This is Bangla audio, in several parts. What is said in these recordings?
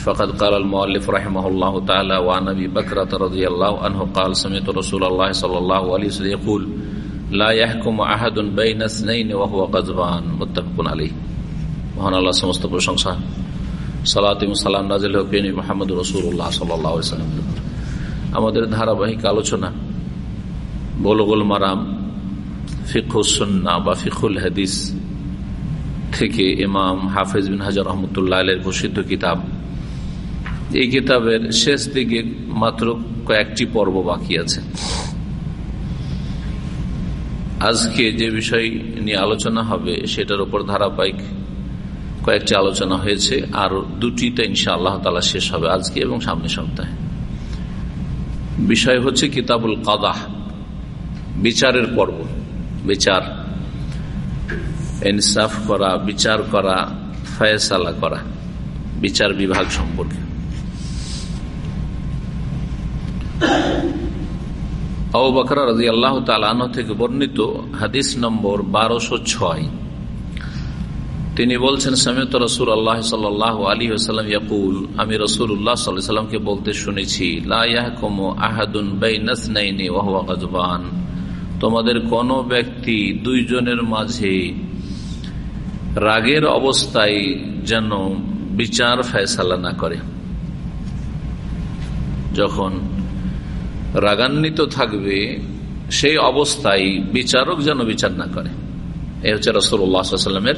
فقد قال المؤلف رحمه الله تعالى وعن ابي بكرة رضي الله عنه قال سمعت رسول الله صلى الله عليه وسلم يقول لا يحكم احد بين اثنين وهو غضبان متفق عليه মহান আল্লাহ সমস্ত প্রশংসা সালাতিম সালাম নাজিল হকিন মোহাম্মদ রসুল্লাহ সাল্লাম আমাদের ধারাবাহিক আলোচনা বলগুল মারাম ফিকুসন্না বা ফিকুল হাদিস থেকে ইমাম হাফিজ বিন হাজার রহমতুল্লাহ আলের প্রসিদ্ধ কিতাব এই কিতাবের শেষ দিকে মাত্র কয়েকটি পর্ব বাকি আছে। আজকে যে বিষয় নিয়ে আলোচনা হবে, সেটার উপর ধারাবাহিক কয়েকটি আলোচনা হয়েছে, আর দুটিতে ইনশা আল্লাহ তালা শেষ হবে আজকে এবং সামনে সপ্তাহে। বিষয় হচ্ছে কিতাবুল কাদাহ বিচারের পর্ব। বিচার, ইনসাফ করা, বিচার করা, ফয়সালা করা, বিচার বিভাগ সম্পর্কে আবু বকর রাজি আল্লাহ থেকে বর্ণিত হাদিস নম্বর বারোশো ছয়। তিনি বলছেন সমেত রসুল আল্লাহ আলী আসালাম ইয়াকুল, আমি রসুল উল্লাহ সাল্লামকে বলতে শুনেছি তোমাদের কোন ব্যক্তি দুইজনের মাঝে রাগের অবস্থায় যেন বিচার ফয়সালা না করে। যখন রাগান্বিত থাকবে সেই অবস্থায় বিচারক যেন বিচার না করে। এ হচ্ছে রসুল্লাহামের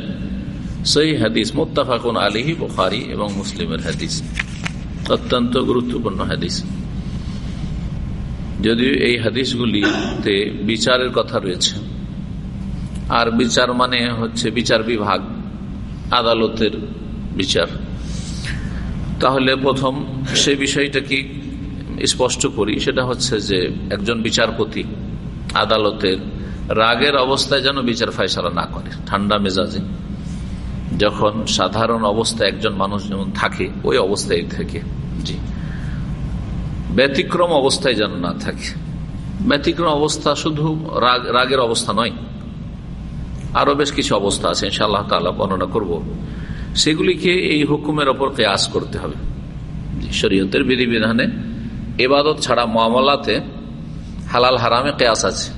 সেই হাদিস, মোত্তাফাকুন আলিহি বুখারি এবং মুসলিমের হাদিস। অত্যন্ত গুরুত্বপূর্ণ হাদিস। যদিও এই হাদিসগুলিতে বিচারের কথা রয়েছে, আর বিচার মানে হচ্ছে বিচার বিভাগ, আদালতের বিচার। তাহলে প্রথম সে বিষয়টা কি? স্পষ্ট করি, সেটা হচ্ছে যে একজন বিচারপতি আদালতের রাগের অবস্থায় যেন বিচার ফাইসলা না করে, ঠান্ডা মেজাজে। যখন সাধারণ অবস্থায় একজন মানুষ যেমন থাকে, ওই অবস্থায় থেকে। জি। ব্যতিক্রম অবস্থায় যেন না থাকে। ব্যতিক্রম অবস্থা শুধু রাগ, রাগের অবস্থা নয়। আরও বেশ কিছু অবস্থা আছে, ইনশাআল্লাহ তালা বর্ণনা করব। সেগুলিকে এই হুকুমের ওপর কেয়াস করতে হবে। শরীয়তের বিধিবিধানে এবাদত ছাড়া মামলাতে হালাল হারামে কেয়াস আছে।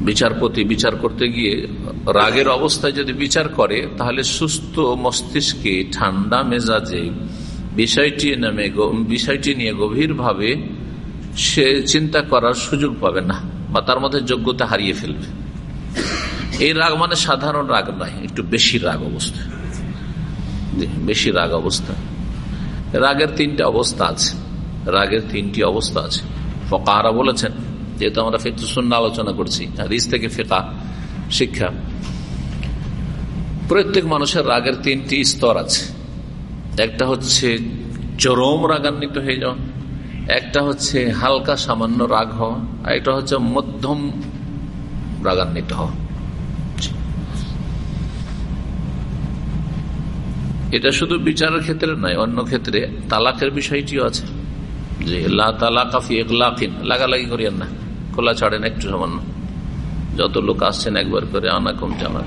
বিচারপতি বিচার করতে গিয়ে রাগের অবস্থায় যদি বিচার করে, তাহলে সুস্থ মস্তিষ্কে ঠান্ডা মেজাজে বিষয়টি নামে বিষয়টি নিয়ে গভীরভাবে সে চিন্তা করার সুযোগ পাবে না বা তার মধ্যে যোগ্যতা হারিয়ে ফেলবে। এই রাগ মানে সাধারণ রাগ নয়, একটু বেশি রাগ অবস্থা। বেশি রাগ অবস্থা। রাগের তিনটি অবস্থা আছে। রাগের তিনটি অবস্থা আছে। ফকাহারা বলেছেন, যেহেতু আমরা ফেকু শূন্য আলোচনা করছি, হাদিস থেকে ফেকা শিক্ষা। প্রত্যেক মানুষের রাগের তিনটি স্তর আছে। একটা হচ্ছে চরম রাগান্বিত হয়ে যাওয়া, একটা হচ্ছে হালকা সামান্য রাগ হওয়া, আর একটা হচ্ছে মধ্যম রাগান্বিত হওয়া। এটা শুধু বিচারের ক্ষেত্রে নয়, অন্য ক্ষেত্রে তালাকের বিষয়টিও আছে। যে একলাকিন লাগালাগি করিয়েন না, খোলা ছাড়েন একটু সামান্য। যত লোক আসছেন একবার করে আনা কম জানা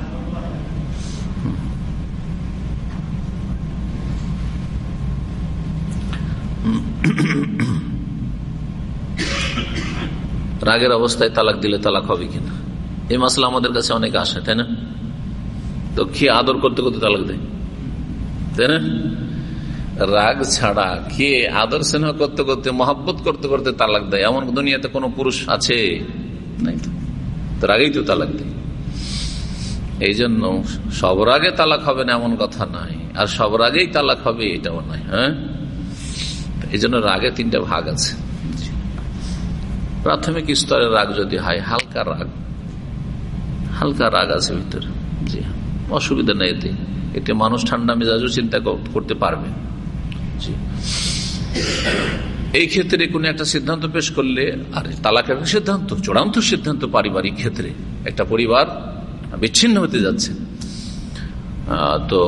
রাগের অবস্থায় তালাক দিলে তালাক হবে কিনা? এই মাসলা আমাদের কাছে অনেক আসে, তাই না? তো কি আদর করতে করতে তালাক দেয়? রাগ ছাড়া কে আদর স্নেহ করতে করতে, মহাব্বত করতে করতে তালাক দেয়? এমন দুনিয়াতে কোনো পুরুষ আছে? নাই তো। রাগেই তো তালাক দেয়। এই জন্য সব রাগে তালাক হবে না, এমন কথা নাই। আর সব রাগেই তালাক হবে, এটাও নয় হ্যাঁ? এই জন্য রাগে তিনটা ভাগ আছে। প্রাথমিক স্তরের রাগ যদি হয়, হালকা রাগ। হালকা রাগ আছে ভিতরে। জি, অসুবিধা নেই এতে। এতে মানুষ ঠান্ডা মেজাজও চিন্তা করতে পারবে। এই ক্ষেত্রে কোন একটা সিদ্ধান্ত পেশ করলে, আর তালাক একটা সিদ্ধান্ত, চূড়ান্ত সিদ্ধান্ত পারিবারিক ক্ষেত্রে একটা পরিবার বিচ্ছিন্ন হতে যাচ্ছে। তো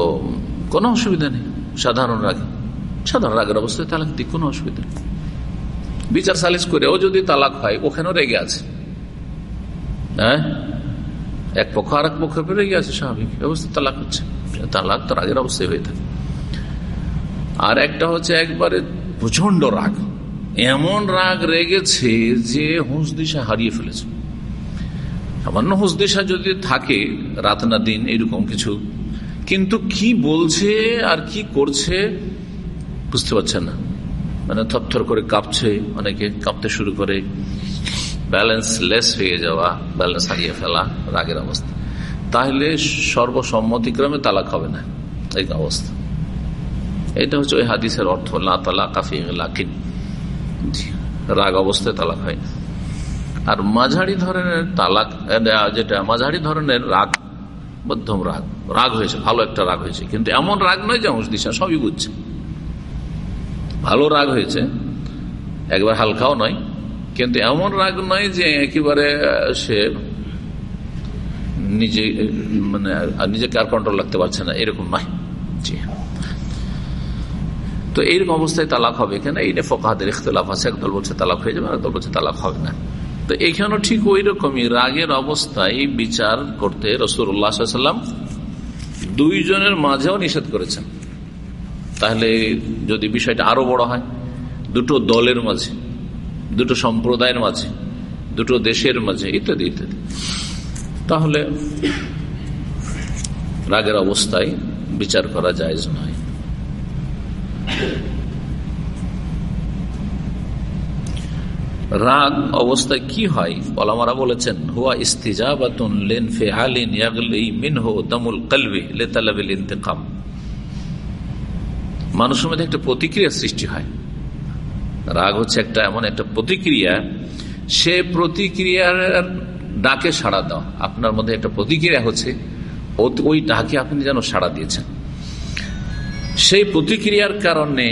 কোনো অসুবিধা নেই, সাধারণ রাগে, সাধারণ রাগের অবস্থায় তালাক দিক কোনো অসুবিধা নেই। বিচার সালিস করেও যদি তালাক হয়, ওখানেও রেগে আছে। হ্যাঁ? এক পক্ষ আর এক পক্ষ রেগে আছে, স্বাভাবিক অবস্থা তালাক হচ্ছে। তালাক তার রাগের অবস্থায় হয়ে থাকে। আর একটা হচ্ছে একবারে প্রচণ্ড রাগ। এমন রাগ রেগেছে যে হুঁস দিশা হারিয়ে ফেলেছে। সামান্য হুঁস দিশা যদি থাকে, রাত না দিন এরকম কিছু। কিন্তু কি বলছে আর কি করছে বুঝতে পারছে না। মানে থরথর করে কাঁপছে, অনেকে কাঁপতে শুরু করে। ব্যালেন্স লেস হয়ে যাওয়া, ব্যালেন্স হারিয়ে ফেলা, রাগের অবস্থা। তাহলে সর্বসম্মতিক্রমে তালাক হবে না। এই অবস্থা। এটা হচ্ছে ওই হাদিসের অর্থ। লা তালা কাফি লাকিন রাগ অবস্থায় তালাক হয় না। আর মাঝারি ধরনের তালাক যেটা, মাঝারি ধরনের রাগ, মধ্যম রাগ। রাগ হয়েছে, ভালো একটা রাগ হয়েছে। কিন্তু এমন রাগ নয় যে দিশা সবই বুঝছে। ভালো রাগ হয়েছে, একবার হালকাও নয়। কিন্তু এমন রাগ নয় যে একেবারে সে নিজে মানে নিজেকে আর কন্ট্রোল রাখতে পারছে না, এরকম নয়। জি। তো এইরকম অবস্থায় তালাক হবে কেন এই ফোকাহাদের ইখতলাফ আছে, একদল বলছে তালাক হয়ে যাবে একদল বলছে তালাক হবে না। তো এখানেও ঠিক ওই রকমই রাগের অবস্থায় বিচার করতে রসুল্লাহাম দুইজনের মাঝেও নিষেধ করেছেন। তাহলে যদি বিষয়টা আরও বড় হয়, দুটো দলের মাঝে, দুটো সম্প্রদায়ের মাঝে, দুটো দেশের মাঝে, ইত্যাদি ইত্যাদি। তাহলে রাগের অবস্থায় বিচার করা যায় নয়। রাগ অবস্থায় কি হয়? পলামারা বলেছেন, হুয়া ইস্তিজাবাতুন লিন ফিআলিন ইয়াগলি মিনহু দামুল কলবি লিতালাবিল ইন্তেকাম। মানুষের মধ্যে একটা প্রতিক্রিয়া সৃষ্টি হয়। রাগ হচ্ছে একটা এমন একটা প্রতিক্রিয়া, সে প্রতিক্রিয়ার ডাকে সাড়া দাও। আপনার মধ্যে একটা প্রতিক্রিয়া হচ্ছে। ওই ডাকে আপনি যেন সাড়া দিয়েছেন। সেই প্রতিক্রিয়ার কারণে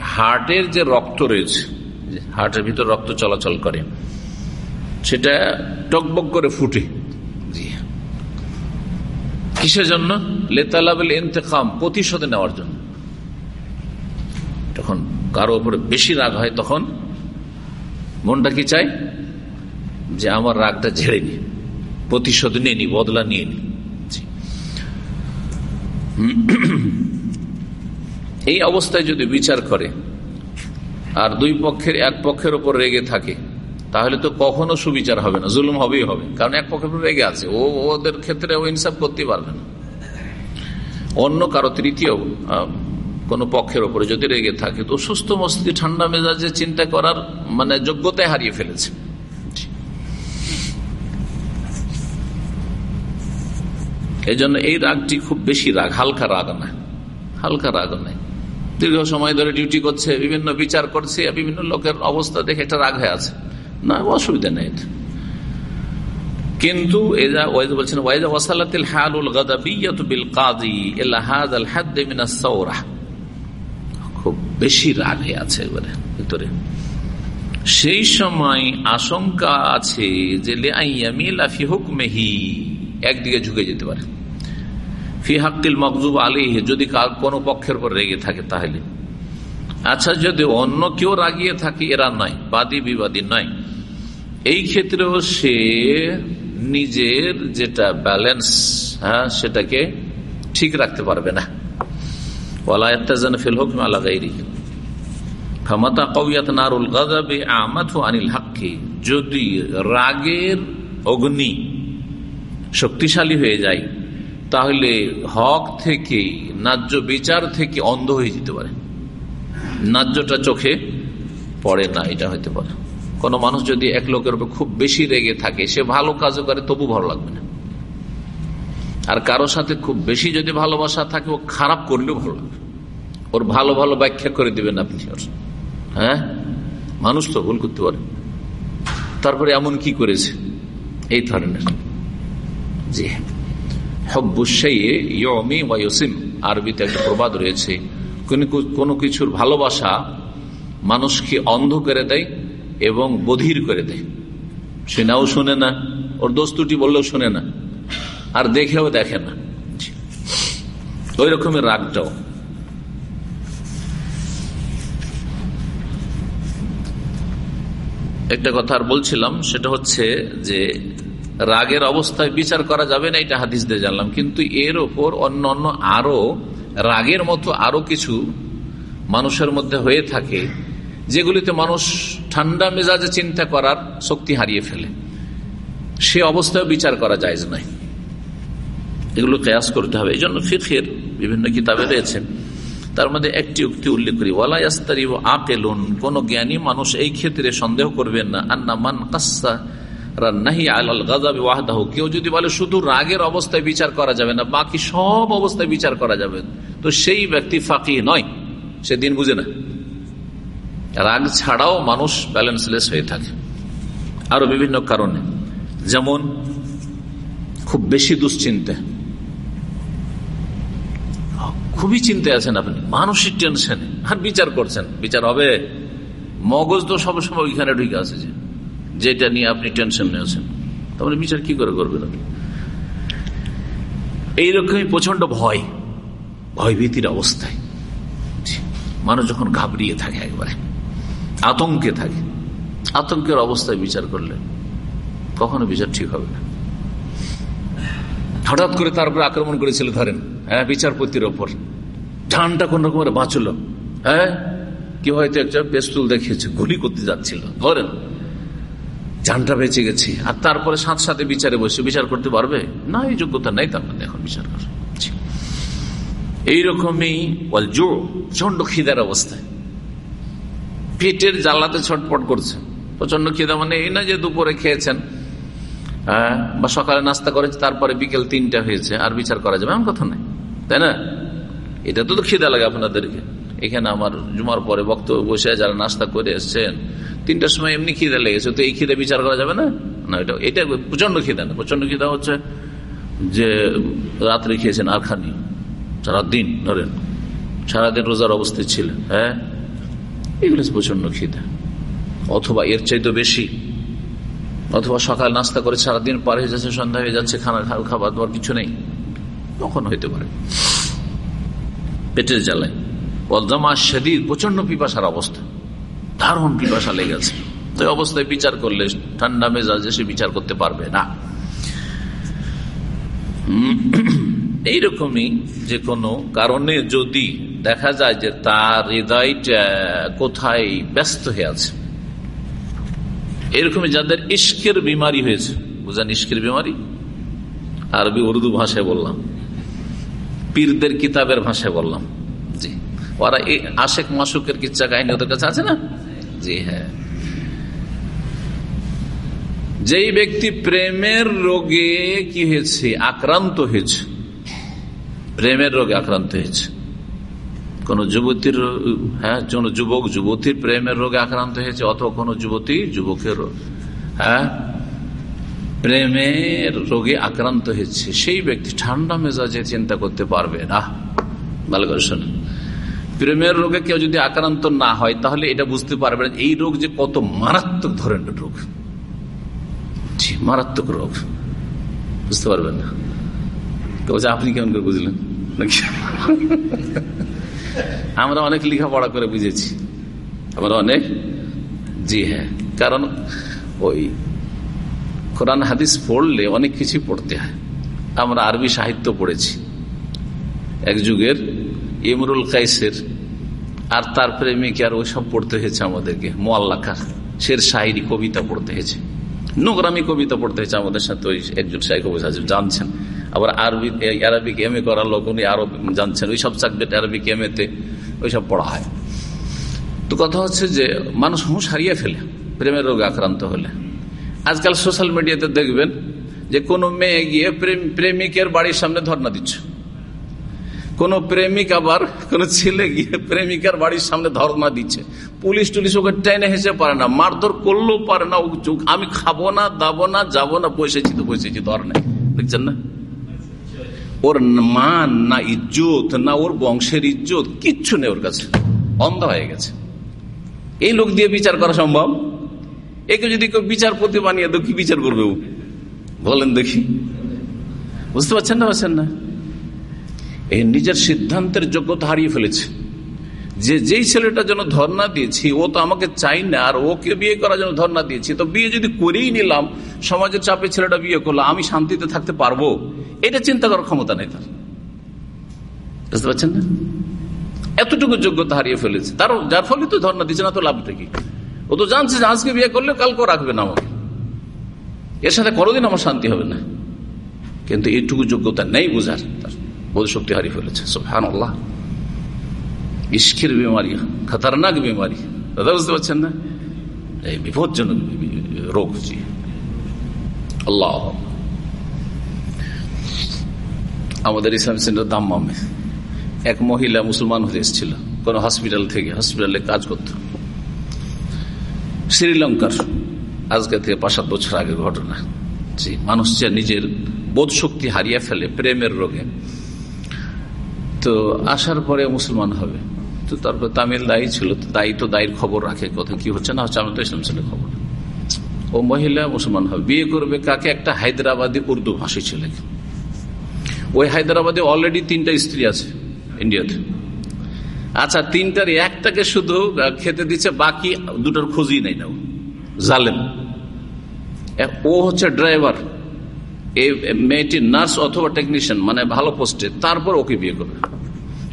হার্টের যে রক্ত রয়েছে হার্টের ভিতর রক্ত চলাচল করে, সেটা টকবক করে ফুটে। কিসের জন্য? লেতালাবেল ইন্তেকাম, প্রতিশোধে নেওয়ার জন্য। তখন কারও উপরে বেশি রাগ হয়, তখন মনটা কি চাই যে আমার রাগটা ঝেড়ে নি, প্রতিশোধ নিয়ে নি, বদলা নিয়ে নি। এই অবস্থায় যদি বিচার করে, আর দুই পক্ষের, এক পক্ষের ওপর রেগে থাকে, তাহলে তো কখনো সুবিচার হবে না, জুলুম হবেই হবে। কারণ এক পক্ষের রেগে আছে, ও ওদের ক্ষেত্রে ও ইনসাফ করতে পারবে না। অন্য কারও তৃতীয় কোন পক্ষের ওপরে যদি রেগে থাকে, তো সুস্থ মস্তিষ্ক ঠান্ডা মেজাজে চিন্তা করার মানে যোগ্যতায় হারিয়ে ফেলেছে। এই জন্য এই রাগটি খুব বেশি রাগ, হালকা রাগ না হালকা রাগ নাই দীর্ঘ সময় ধরে ডিউটি করছে, বিভিন্ন বিচার করছে, বিভিন্ন লোকের অবস্থা দেখে একটা রাগ হয়ে আছে। না, অসুবিধা নেই কিন্তু বলছেন খুব বেশি রাগ হয়ে আছে এবারে, ভিতরে। সেই সময় আশঙ্কা আছে যে লেআইয়ামিলাফি হুকমেহি। একদিকে ঝুঁকে যেতে পারে। ফি হাক্কিল মকজুব আলী যদি কোনো পক্ষের উপর রেগে থাকে তাহলে। আচ্ছা যদি অন্য কেউ রাগিয়ে থাকে, এরা নয়, বাদী বিবাদী নয়। এই ক্ষেত্রেও সে নিজের যেটা ব্যালেন্স হ্যাঁ সেটাকে ঠিক রাখতে পারবে না। ক্ষমতা নারুল আমাথ আনিল যদি রাগের অগ্নি শক্তিশালী হয়ে যায়, তাহলে হক থেকে, ন্যায্য বিচার থেকে অন্ধ হয়ে যেতে পারে। ন্যায্যটা চোখে পড়ে না, এটা হইতে পারে। কোন মানুষ যদি এক লোকের উপর খুব বেশি রেগে থাকে, সে ভালো কাজও করে, তবু ভালো লাগবে না। আর কারোর সাথে খুব বেশি যদি ভালোবাসা থাকে, ও খারাপ করলেও ভালো লাগবে। ওর ভালো ভালো ব্যাখ্যা করে দিবেন আপনি হ্যাঁ? মানুষ তো ভুল করতে পারে। তারপরে এমন কি করেছে? এই ধরনের। জি। আরবিতে একটা প্রবাদ রয়েছে, কোনো কিছুর ভালোবাসা মানুষকে অন্ধ করে দেয় এবং বধির করে দেয়। সে নাও শুনে না, ওর দোস্তুটি বললেও শুনে না, আর দেখেও দেখে না। ওই রকমের রাগটাও। একটা কথা আর বলছিলাম, সেটা হচ্ছে যে রাগের অবস্থায় বিচার করা যাবে না, এটা হাদিস দিয়ে জানলাম। কিন্তু এর ওপর অন্য অন্য আরও রাগের মতো আরও কিছু মানুষের মধ্যে হয়ে থাকে, যেগুলিতে মানুষ ঠান্ডা মেজাজে চিন্তা করার শক্তি হারিয়ে ফেলে। সে অবস্থায় বিচার করা যায় নাই এগুলো কেয়াস করতে হবে। এই জন্য ফিখের বিভিন্ন কিতাবে রয়েছে। তার মধ্যে একটি উক্তি উল্লেখ করি। ওয়ালাইস্তারি ও আকেলুন, কোন জ্ঞানী মানুষ এই ক্ষেত্রে সন্দেহ করবেন না। আন্না মান কাসা নাহি আল গাজাবি ওয়াহদাহু। কেউ যদি বলে শুধু রাগের অবস্থায় বিচার করা যাবে না, বাকি সব অবস্থায় বিচার করা যাবে। তো সেই ব্যক্তি ফাঁকি নয়, সে দিন বুঝে না। রাগ ছাড়াও মানুষ ব্যালেন্সলেস হয়ে থাকে। আরও বিভিন্ন কারণে। যেমন, খুব বেশি দুশ্চিন্তা। খুবই চিন্তায় আছেন আপনি। মানসিক টেনশনে। আর বিচার করছেন। বিচার হবে। মগজ তো সবসময় ওইখানে ঢুকে যে। যেটা নিয়ে আপনি টেনশন নিয়েছেন তাহলে বিচার কি করে করবেন আপনি? এইরকমই প্রচণ্ড ভয়, ভয়ভীতির অবস্থায়। মানুষ যখন ঘাবড়িয়ে থাকে একবারে, আতঙ্কে থাকে, আতঙ্কের অবস্থায় বিচার করলে কখনো বিচার ঠিক হবে না। হঠাৎ করে তারপরে আক্রমণ করেছিল, ধরেন হ্যাঁ বিচারপতির ওপর। ধানটা কোন রকমের বাঁচলো? হ্যাঁ? কি হয়তো একটা পেস্তুল দেখিয়েছে, গুলি করতে যাচ্ছিল, ধরেন। জানটা বেঁচে গেছি। আর তারপরে সাথে সাথে বিচারে বসে, বিচার করতে পারবে? না, এই যোগ্যতা নেই, তার মধ্যে এখন বিচার করে এইরকমই প্রচণ্ড খিদার অবস্থায়। পেটের জ্বালাতে ছটপট করছে। প্রচণ্ড খিদা মানে এই না যে দুপুরে খেয়েছেন হ্যাঁ বা সকালে নাস্তা করেছে, তারপরে বিকেল তিনটা হয়েছে, আর বিচার করা যাবে, এমন কথা নাই। তাই না? এটা তো খিদা লাগে আপনাদেরকে। এখানে আমার জুমার পরে বক্তব্য বসে যারা নাস্তা করে এসছেন তিনটার সময় এমনি খিদে লেগেছে তো এই খিদে বিচার করা যাবে না? না, এটা এটা প্রচণ্ড খিদা না। প্রচণ্ড খিদা হচ্ছে যে রাত্রে খেয়েছেন আর খানি সারাদিন ধরেন, সারাদিন রোজার অবস্থায় ছিলেন হ্যাঁ? এগুলো প্রচণ্ড খিদা। অথবা এর চাইতে বেশি, অথবা সকাল নাস্তা করে সারাদিন পার হয়ে যাচ্ছে, সন্ধ্যা হয়ে যাচ্ছে, খানা খাবার দাবার কিছু নেই। তখন হইতে পারে। পেটের জ্বালায়। পদ্মা শরীর প্রচণ্ড পিপাসার অবস্থা। দারুণ পিপাসা লেগেছে। তো অবস্থায় বিচার করলে ঠান্ডা মেজাজে সে বিচার করতে পারবে না। এইরকমই যে কোনো কারণে যদি দেখা যায় যে তার হৃদয়টা কোথায় ব্যস্ত হয়ে আছে। এরকমই যাদের ইস্কের বিমারি হয়েছে। বুঝান ইস্কের বিমারি? আরবি উর্দু ভাষায় বললাম। পীরদের কিতাবের ভাষায় বললাম। জি। ওরা আশেক মাসুকের কিচ্ছা কাহিনী ওদের কাছে আছে না? জি হ্যাঁ। যেই ব্যক্তি প্রেমের রোগে কি হয়েছে? আক্রান্ত হয়েছে। প্রেমের রোগে আক্রান্ত হয়েছে। কোন যুবতীর হ্যাঁ কোন যুবক যুবতীর প্রেমের রোগে আক্রান্ত হয়েছে অথবা কোন যুবতী যুবকের হ্যাঁ প্রেমের রোগে আক্রান্ত হয়েছে। সেই ব্যক্তি ঠান্ডা মেজাজে চিন্তা করতে পারবে না। ভালো করে শোনেন। প্রেমের রোগে কেউ যদি আক্রান্ত না হয়, তাহলে এটা বুঝতে পারবে না এই রোগ যে কত মারাত্মক ধরনের রোগ। মারাত্মক রোগ। বুঝতে পারবেন না? আপনি কেমন করে বুঝলেন? আমরা অনেক লেখাপড়া করে বুঝেছি। আমরা অনেক, জি হ্যাঁ কারণ ওই কোরআন হাদিস পড়লে অনেক কিছু পড়তে হয়। আমরা আরবি সাহিত্য পড়েছি। এক যুগের ইমরুল কাইসের আর তার প্রেমিক আর ওইসব পড়তে হয়েছে আমাদেরকে মোয়াল্লাকার শের শাহরি কবিতা পড়তে হয়েছে। নোংরামি কবিতা পড়তে হয়েছে আমাদের সাথে ওই একজন শাহ কবিতা জানছেন। আবার আরবি আরবিক এম এ করার লোক উনি আরও জানছেন। ওই সব সাবজেক্ট আরবিক এম এতে ওইসব পড়া হয়। তো কথা হচ্ছে যে মানুষ হুঁশ হারিয়ে ফেলে, প্রেমের রোগে আক্রান্ত হলে। আজকাল সোশ্যাল মিডিয়াতে দেখবেন যে কোনো মেয়ে গিয়ে প্রেমিকের বাড়ির সামনে ধর্ণা দিচ্ছে। কোন প্রেমিক আবার, কোন ছেলে গিয়ে প্রেমিকার বাড়ির সামনে ধর্ণা দিচ্ছে। পুলিশ টুলিশ ওকে টেনে হেসে পারে না, মারধর করলেও পারে না আমি খাব না, দাবো না, যাব না বসেছি তো বসেছি ধর নেই দেখছেন না? ওর মান না ইজ্জত, না ওর বংশের ইজ্জত, কিচ্ছু নেই ওর কাছে। অন্ধ হয়ে গেছে। এই লোক দিয়ে বিচার করা সম্ভব? একে যদি কেউ বিচারপতি বানিয়ে তো কি বিচার করবে বলেন দেখি। বুঝতে পারছেন না পারছেন না? এই নিজের সিদ্ধান্তের যোগ্যতা হারিয়ে ফেলেছে। যে যেই ছেলেটা যেন ধর্ণা দিয়েছি, ও তো আমাকে চাই না, আর ওকে বিয়ে করার জন্য ধর্ণা দিয়েছি। তো বিয়ে যদি করেই নিলাম, সমাজের চাপে ছেলেটা বিয়ে করল, আমি শান্তিতে থাকতে পারব? এটা চিন্তা করার ক্ষমতা নেই তার। বুঝতে পারছেন না? এতটুকু যোগ্যতা হারিয়ে ফেলেছে। তার যার ফলে তো ধর্ণা দিচ্ছে না তো লাভটা কি? ও তো জানছে যে আজকে বিয়ে করলে কালকেও রাখবে না আমাকে। এর সাথে কোনোদিন আমার শান্তি হবে না। কিন্তু এইটুকু যোগ্যতা নেই বোঝার তার। বোধ শক্তি হারিয়ে ফেলেছে। সোহান আল্লাহ ইস্কের বিমারি, খতরনাক বিমারি। দাদা, বুঝতে পারছেন না? এই বিপজ্জনক রোগ জি আল্লাহ। আমাদের ইসলাম সেন্টার দাম্মামে এক মহিলা মুসলমান হয়ে এসেছিল। কোন হসপিটাল থেকে, হসপিটালে কাজ করত। শ্রীলঙ্কার আজকে থেকে পাঁচ সাত বছর আগের ঘটনা। জি মানুষ যে নিজের বোধ শক্তি হারিয়ে ফেলে, প্রেমের রোগে তো আসার পরে মুসলমান হবে। তো তারপর তামিল দায়ী ছিল, তো দায়ী তো দায়ীর খবর রাখে কথা কি হচ্ছে না হচ্ছে আমরা তো ইসলাম ছেলে খবর। ও মহিলা মুসলমান হবে। বিয়ে করবে কাকে? একটা হায়দ্রাবাদী উর্দু ভাষী ছেলেকে। ওই হায়দ্রাবাদে অলরেডি তিনটা স্ত্রী আছে ইন্ডিয়াতে আচ্ছা তিনটার একটাকে শুধু খেতে দিচ্ছে, বাকি দুটোর খোঁজই নেই না জালেম। ও হচ্ছে ড্রাইভার এই মেয়েটি নার্স অথবা টেকনিশিয়ান মানে ভালো পোস্টে তারপর ওকে বিয়ে করবে।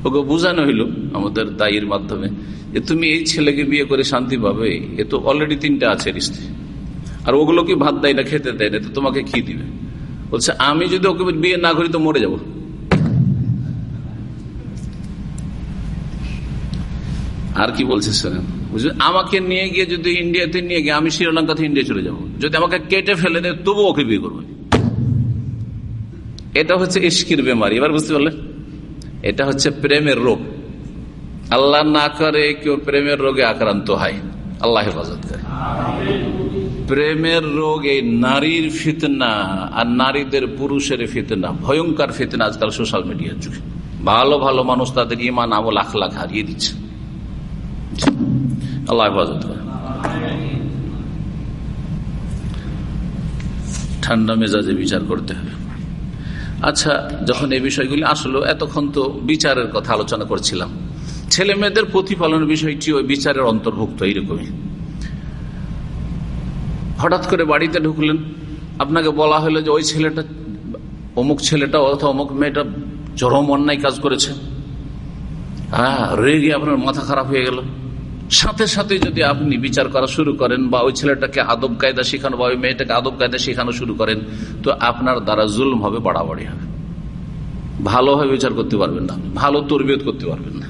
ওকে বোঝানো হইল আমাদের দায়ের মাধ্যমে যে তুমি এই ছেলেকে বিয়ে করে শান্তি পাবে, এ তো অলরেডি তিনটা আছে স্ত্রী আর ওগুলো কি ভাত দেয় না খেতে দেয় না তো তোমাকে কি দিবে? বলছে, আমি যদি ওকে বিয়ে না করি তো মরে যাব। আর কি বলছে শোনেন আমাকে নিয়ে গিয়ে যদি ইন্ডিয়াতে নিয়ে গিয়ে, আমি শ্রীলঙ্কা থেকে ইন্ডিয়া চলে যাব। যদি আমাকে কেটে ফেলে দেয় তবু ওকে বিয়ে করব। এটা হচ্ছে ইস্কির বেমারি। এবার বুঝতে পারলেন এটা হচ্ছে প্রেমের রোগ। আল্লাহ না করে কেউ প্রেমের রোগে আক্রান্ত হয়। আল্লাহ হেফাজত করে। প্রেমের রোগ এই নারীর ফিতনা আর নারীদের পুরুষের ফিতনা, ভয়ঙ্কর ফিতনা আজকাল সোশ্যাল মিডিয়ার যুগে। ভালো ভালো মানুষ তাদের ইমান আমল লাখ লাখ হারিয়ে দিচ্ছে। আল্লাহ হেফাজত করে। ঠান্ডা মেজাজে বিচার করতে হবে। আচ্ছা যখন এই বিষয়গুলি আসলো, এতক্ষণ তো বিচারের কথা আলোচনা করছিলাম। ছেলে মেয়েদের প্রতিপালনের বিষয়টি ওই বিচারের অন্তর্ভুক্ত, এইরকমই। হঠাৎ করে বাড়িতে ঢুকলেন। আপনাকে বলা হলো যে ওই ছেলেটা, অমুক ছেলেটা অথবা অমুক মেয়েটা চরম অন্যায় কাজ করেছে। হ্যাঁ রেগে আপনার মাথা খারাপ হয়ে গেল। সাথে সাথে যদি আপনি বিচার করা শুরু করেন বা ওই ছেলেটাকে আদব কায়দা শেখানো বা ওই মেয়েটাকে আদব কায়দা শেখানো শুরু করেন, তো আপনার দ্বারা জুলম হবে, বাড়াবাড়ি হবে। ভালোভাবে বিচার করতে পারবেন না, ভালো তরবিয়ত করতে পারবেন না।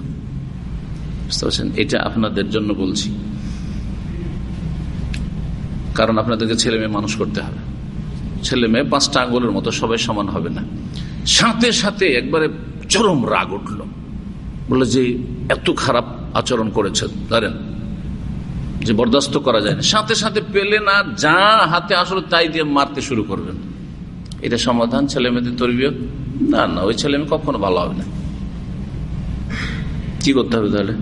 বুঝতে পারছেন? এটা আপনাদের জন্য বলছি। কারণ আপনাদেরকে ছেলে মেয়ে মানুষ করতে হবে। ছেলে মেয়ে পাঁচটা আঙ্গুলের মতো, সবাই সমান হবে না। সাথে সাথে একবারে চরম রাগ উঠল। বলে যে, এত খারাপ আচরণ করেছেন। ধরেন, যে বরদাস্ত করা যায় সাথে সাথে পেলে না, যা হাতে আসলে তাই দিয়ে মারতে শুরু করবেন। এটা সমাধান, ছেলে মেয়েদের তরবিয় না না, ওই ছেলে মেয়ে কখনো ভালো হবে না। কি করতে হবে তাহলে?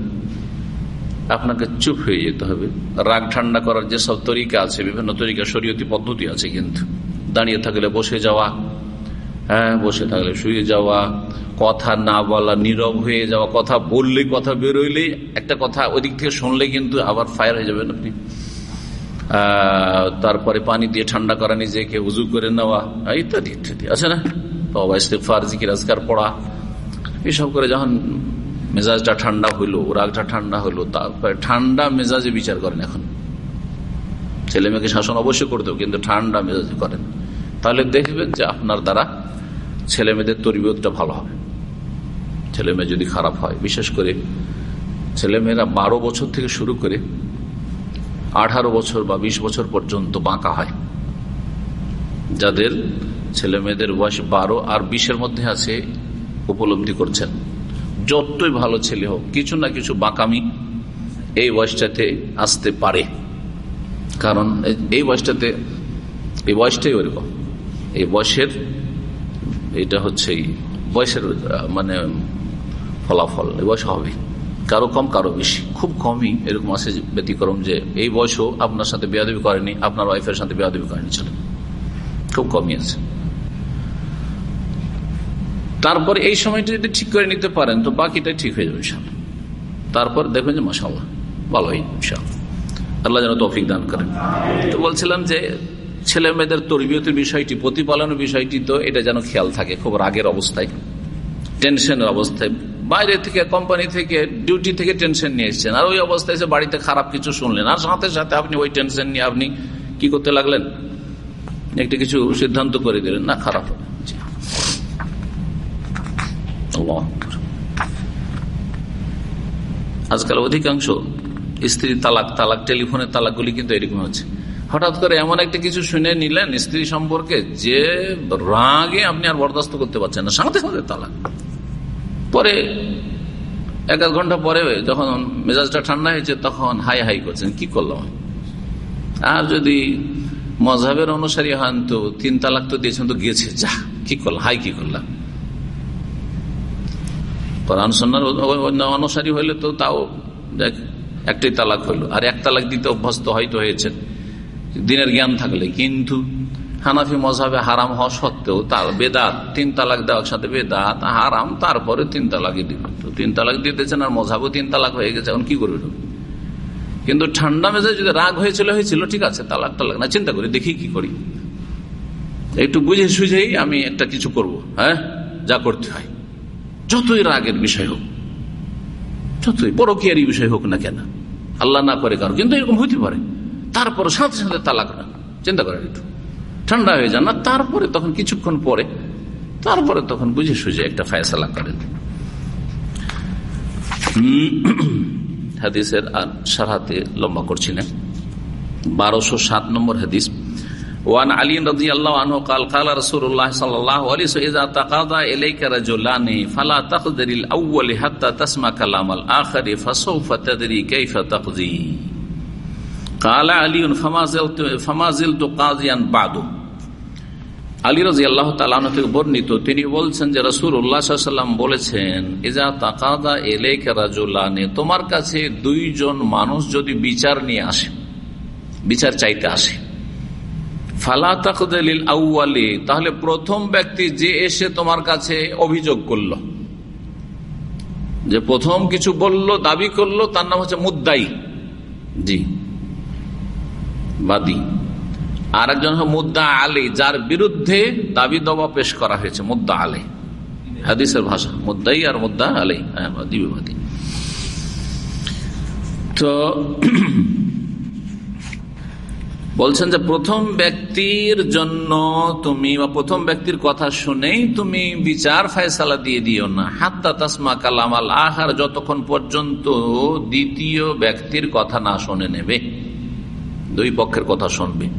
আপনাকে চুপ হয়ে যেতে হবে। রাগ ঠান্ডা করার যে সব তরিকা আছে, বিভিন্ন তরিকা, শরীয়তি পদ্ধতি আছে কিন্তু। দাঁড়িয়ে থাকলে বসে যাওয়া হ্যাঁ বসে থাকলে শুয়ে যাওয়া কথা না বলা, নীরব হয়ে যাওয়া, কথা বললেই কথা বেরোইলেই একটা কথা ওই দিক থেকে শুনলে কিন্তু আবার ফায়ার হয়ে যাবেন আপনি। তারপরে পানি দিয়ে ঠান্ডা করা, নিজেকে উজু করে নেওয়া ইত্যাদি ইত্যাদি। আছে না? বাবা ইস্তেফার জিকির, আজকার পড়া এসব করে যখন মেজাজটা ঠান্ডা হইল, রাগটা ঠান্ডা হইল, তারপরে ঠান্ডা মেজাজে বিচার করেন এখন। ছেলে মেয়েকে শাসন অবশ্যই করতেও কিন্তু ঠান্ডা মেজাজে করেন। তাহলে দেখবেন যে আপনার দ্বারা ছেলে মেয়েদের তরিবোধটা ভালো হবে। ছেলে মেয়ে যদি খারাপ হয়, বিশেষ করে ছেলে মেয়েরা বারো বছর থেকে শুরু করে আঠারো বছর বা ২০ বছর পর্যন্ত বাঁকা হয়। যাদের ছেলে মেয়েদের বয়স বারো আর বিশের মধ্যে আছে, উপলব্ধি করছেন। যতই ভালো ছেলে হোক, কিছু না কিছু বাঁকামি এই বয়সটাতে আসতে পারে। কারণ এই বয়সটাতে, এই বয়সটাই ওইরকম এই বয়সের, এটা হচ্ছে বয়সের মানে ফলাফল বয়স হবে কারও কম, কারও বেশি। খুব কমই এরকম আছে ব্যতিক্রম যে এই বয়সও আপনার সাথে বেয়াদবি করেনি, আপনার ওয়াইফের সাথে বেয়াদবি করেনি চলে খুব কমই আছে। তারপর এই সময়টা যদি ঠিক করে নিতে পারেন, তো বাকিটাই ঠিক হয়ে যাবে ইনশাল্লাহ তারপর দেখবেন যে মাসাল্লাহ ভালোই ইনশাল্লাহ আল্লাহ যেন তৌফিক দান করেন। তো বলছিলাম যে, ছেলে মেয়েদের তরবিয়তের বিষয়টি, প্রতিপালনের বিষয়টি তো এটা যেন খেয়াল থাকে, খুব রাগের অবস্থায়, টেনশনের অবস্থায়। বাইরে থেকে, কোম্পানি থেকে ডিউটি থেকে টেনশন নিয়ে এসছেন। আর ওই অবস্থায় এসে বাড়িতে খারাপ কিছু শুনলেন। আর সাথে সাথে আপনি ওই টেনশন নিয়ে আপনি কি করতে লাগলেন? একটি কিছু সিদ্ধান্ত করে দিলেন। না, খারাপ হবে। আজকাল অধিকাংশ স্ত্রী তালাক তালাক টেলিফোনের তালাকগুলি কিন্তু এরকম হচ্ছে। হঠাৎ করে এমন একটা কিছু শুনে নিলেন, স্ত্রী সম্পর্কে যে রাগে আপনি আর বরদাস্ত করতে পারছেন না। সাথে সাথে তালাক। পরে, এক আধ ঘণ্টা পরে যখন মেজাজটা ঠান্ডা হয়েছে, তখন হাই হাই করছেন, কি করলাম? আর যদি মজাবের অনুসারী হন তো তিন তালাক তো দিয়েছেন, তো গিয়েছে, যা, কি করলাম? হাই কি করলাম? অনুসারী হইলে তো তাও একটাই তালাক হইল। আর এক তালাক দিতে অভ্যস্ত হয়তো হয়েছে দিনের জ্ঞান থাকলে, কিন্তু হানাফি মজাবে হারাম হওয়া সত্ত্বেও তার বেদাত, তিন তালাক দেওয়ার সাথে বেদাত, হারাম, তারপরে তিন তালাকই দিবে। তো তিন তালাক দিতেছেন আর মজাবও তিন তালাক হয়ে গেছে, এখন কি করবে কিন্তু ঠান্ডা মেজাজ যদি রাগ হয়েছিল হয়েছিল, ঠিক আছে, তালাক তালাক না, চিন্তা করি, দেখি কি করি। একটু বুঝে সুঝেই আমি একটা কিছু করব হ্যাঁ? যা করতে হয়। যতই রাগের বিষয় হোক, যতই পরকিয়ারি বিষয় হোক না কেন, আল্লাহ না করে কারও, কিন্তু এরকম হইতে পারে। তারপর সাথে সাথে তালাক না, চিন্তা করেন একটু। ঠান্ডা হয়ে যান না তারপরে তখন কিছুক্ষণ পরে তারপরে তখন বুঝে সুঝে একটা ফায়সালা করেন হাদিসের আর সারাতে লম্বা করছিলেন বারোশো সাত নম্বর হাদিস ওয়ান আলী রাজি আল্লাহ আনহু কাল কাল রাসূলুল্লাহ সাল্লাল্লাহু আলাইহি ওয়াসাল্লাম ইযা তাকাদা ইলাইকা রাজুলানি ফালা তাকদিরিল আউয়ালি হাত্তা তাসমা কালামাল আখিরি ফাসাউফা তাদরি কাইফা তাকদি قال علي فما زلت فما زلت قاضيا بعد আলী রাজি আল্লাহ থেকে বর্ণিত, তিনি বলছেন যে রসুল্লাহাম বলেছেন এজা তাকাদা এলেক রাজুল্লানে তোমার কাছে দুইজন মানুষ যদি বিচার নিয়ে আসে, বিচার চাইতে আসে, ফালা তাকদিল আউ্বালি তাহলে প্রথম ব্যক্তি যে এসে তোমার কাছে অভিযোগ করল, যে প্রথম কিছু বলল, দাবি করল, তার নাম হচ্ছে মুদ্দাই, জি, বাদী। আর একজন মুদ্দা আলী, যার বিরুদ্ধে দাবি দবা পেশ করা হয়েছে, মুদ্দা আলী। হাদিসের ভাষা, মুদ্দাই আর মুদ্দা আলী হ্যাঁ তো বলছেন যে, প্রথম ব্যক্তির জন্য তুমি বা প্রথম ব্যক্তির কথা শুনেই তুমি বিচার ফায়সালা দিয়ে দিও না। হাত্তা তাসমা কালাম আল আহার, যতক্ষণ পর্যন্ত দ্বিতীয় ব্যক্তির কথা না শুনে নেবে। দুই পক্ষের কথা শুনবে।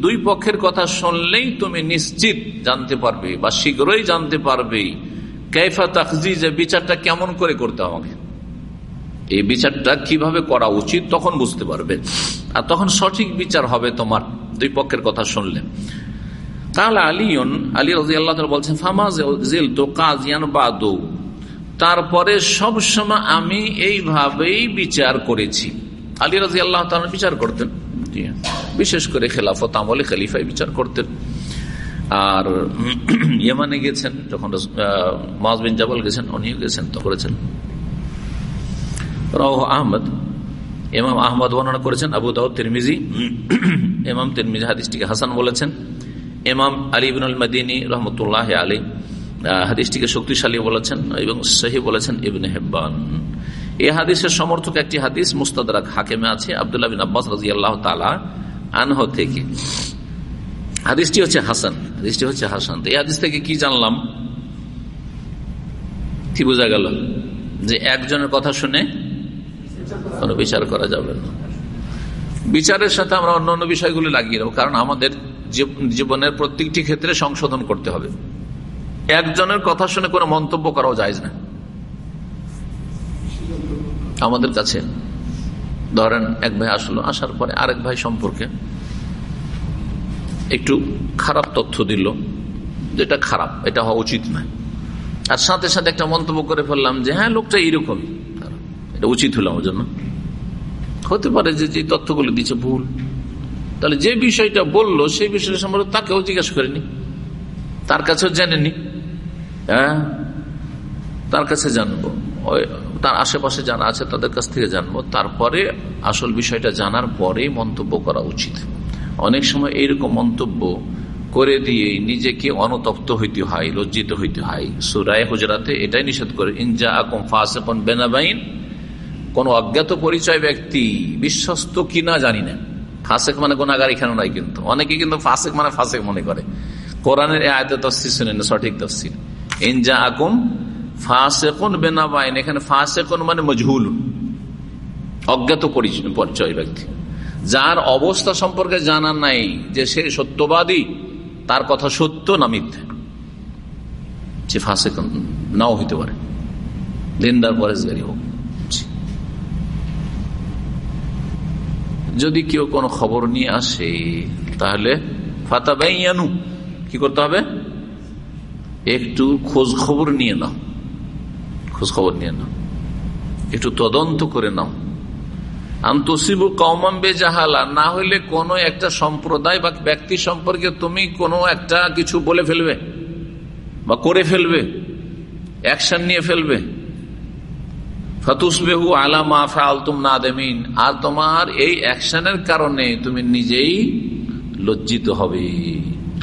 দুই পক্ষের কথা শুনলেই তুমি নিশ্চিত জানতে পারবে বা শীঘ্রই জানতে পারবে কেফা তাকজি যে বিচারটা কেমন করে করতে আমাকে। এই বিচারটা কীভাবে করা উচিত তখন বুঝতে পারবে। আর তখন সঠিক বিচার হবে তোমার, দুই পক্ষের কথা শুনলে। তাহলে আলিয়ন, আলী রাজি আল্লাহ বলছেন ফামাজিল তো কাজিয়ান বাদৌ। তারপরে সবসময় আমি এইভাবেই বিচার করেছি। আলী রাজি আল্লাহ বিচার করতেন। বিশেষ করে খেলাফত আমলে খালিফাই বিচার করতেন। আর ইয়েমানে গেছেন, যখন মাজবিন জাবল গেছেন, উনিও গেছেন, তো করেছেন। আহমদ এমাম আহমদ বর্ণনা করেছেন, আবু দাউদ তিরমিজি এমাম তিরমিজি হাদিসটিকে হাসান বলেছেন। এমাম আলী ইবনুল মদিনী রহমতুল্লাহ আলী হাদিসটিকে শক্তিশালী বলেছেন এবং সহি বলেছেন ইবনে হেব্বান। এই হাদিসের সমর্থক একটি হাদিস মুস্তাদাক হাকেমে আছে, আবদুল্লাহ বিন আব্বাস রাজি আল্লাহ তালা আনহ থেকে। হাদিসটি হচ্ছে হাসান, হাদিসটি হচ্ছে হাসান। এই হাদিস থেকে কি জানলাম? কি বোঝা গেল? যে একজনের কথা শুনে কোনো বিচার করা যাবে না। বিচারের সাথে আমরা অন্য অন্য বিষয়গুলো লাগিয়ে দেবো কারণ আমাদের জীবনের প্রত্যেকটি ক্ষেত্রে সংশোধন করতে হবে। একজনের কথা শুনে কোনো মন্তব্য করাও যায় না। আমাদের কাছে। ধরেন, এক ভাই আসলো, আসার পরে আরেক ভাই সম্পর্কে একটু খারাপ তথ্য দিল, যেটা খারাপ, এটা হওয়া উচিত নয়। আর সাথে সাথে একটা মন্তব্য করে ফেললাম যে হ্যাঁ লোকটা এইরকমই এটা উচিত হলো আমার জন্য। হতে পারে যে যে তথ্যগুলো দিচ্ছে ভুল। তাহলে যে বিষয়টা বলল, সেই বিষয়টা সম্পর্কে তাকেও জিজ্ঞেস করেনি। তার কাছেও জেনেনি। হ্যাঁ? তার কাছে জানব। তার আশেপাশে যারা আছে তাদের কাছ থেকে জানব। তারপরে আসল বিষয়টা জানার পরে মন্তব্য করা উচিত। অনেক সময় এইরকম মন্তব্য করে দিয়ে নিজেকে অনুতপ্ত হইতে হয়, লজ্জিত হইতে হয়। সুরায় হুজরাতে এটাই নিষেধ করে ইনজা আকম ফাসেপন বেনাবাইন কোন অজ্ঞাত পরিচয় ব্যক্তি বিশ্বস্ত কিনা জানি না। ফাসেক মানে গোনাগার এখানে নাই কিন্তু। অনেকে কিন্তু ফাসেক মানে ফাসেক মনে করে। কোরআনের আয়তে তফসির শুনেন সঠিক তফসির ইনজা আকুম ফাসেকুন বেনাবাইন এখানে ফাসেকুন মানে মজহুল। অজ্ঞাত পরিচয় ব্যক্তি। যার অবস্থা সম্পর্কে জানা নাই যে সে সত্যবাদী, তার কথা সত্য না মিথ্যে। সে নাও হইতে পারে। দিনদার পরেশগারি হোক। যদি কেউ কোনো খবর নিয়ে আসে, তাহলে ফাতাবাইয়ানু কি করতে হবে? একটু খোঁজ খবর নিয়ে নাও। খোঁজ খবর নিয়ে নাও। একটু তদন্ত করে নাও। আন্তসিবু কৌমাম বেজাহালা, না হইলে কোন একটা সম্প্রদায় বা ব্যক্তি সম্পর্কে তুমি কোনো একটা কিছু বলে ফেলবে বা করে ফেলবে অ্যাকশন নিয়ে ফেলবে। ফতুসবেহু আলা মাফা আলতুম না দেমিন আর তোমার এই অ্যাকশনের কারণে তুমি নিজেই লজ্জিত হবে।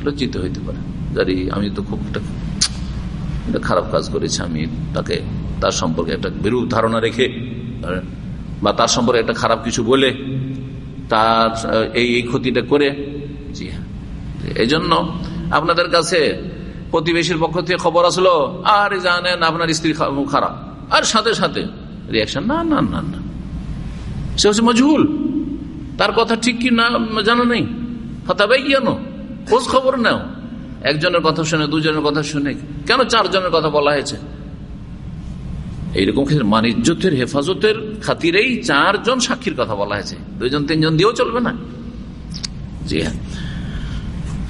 লজ্জিত হইতে পারে। আমি তো খুব খারাপ কাজ করেছি আমি তাকে তার সম্পর্কে একটা বিরূপ ধারণা রেখে বা তার সম্পর্কে একটা খারাপ কিছু বলে, তার, এই এই ক্ষতিটা করে, জি হ্যাঁ। এই জন্য আপনাদের কাছে প্রতিবেশীর পক্ষ থেকে খবর আসলো, আর জানেন আপনার স্ত্রী খারাপ। আর সাথে সাথে রিয়াকশন না না না না। সে হচ্ছে মজহুল। তার কথা ঠিক কি না জানা নেই। হতাবাই কেন? খোঁজ খবর নাও। একজনের কথা শুনে, দুজনের কথা শুনে, কেন চারজনের কথা বলা হয়েছে? এইরকম ক্ষেত্রে মানিজ্যতের হেফাজতের খাতিরেই চারজন সাক্ষীর কথা বলা হয়েছে। দুইজন, তিনজন দিয়েও চলবে না। জি হ্যাঁ।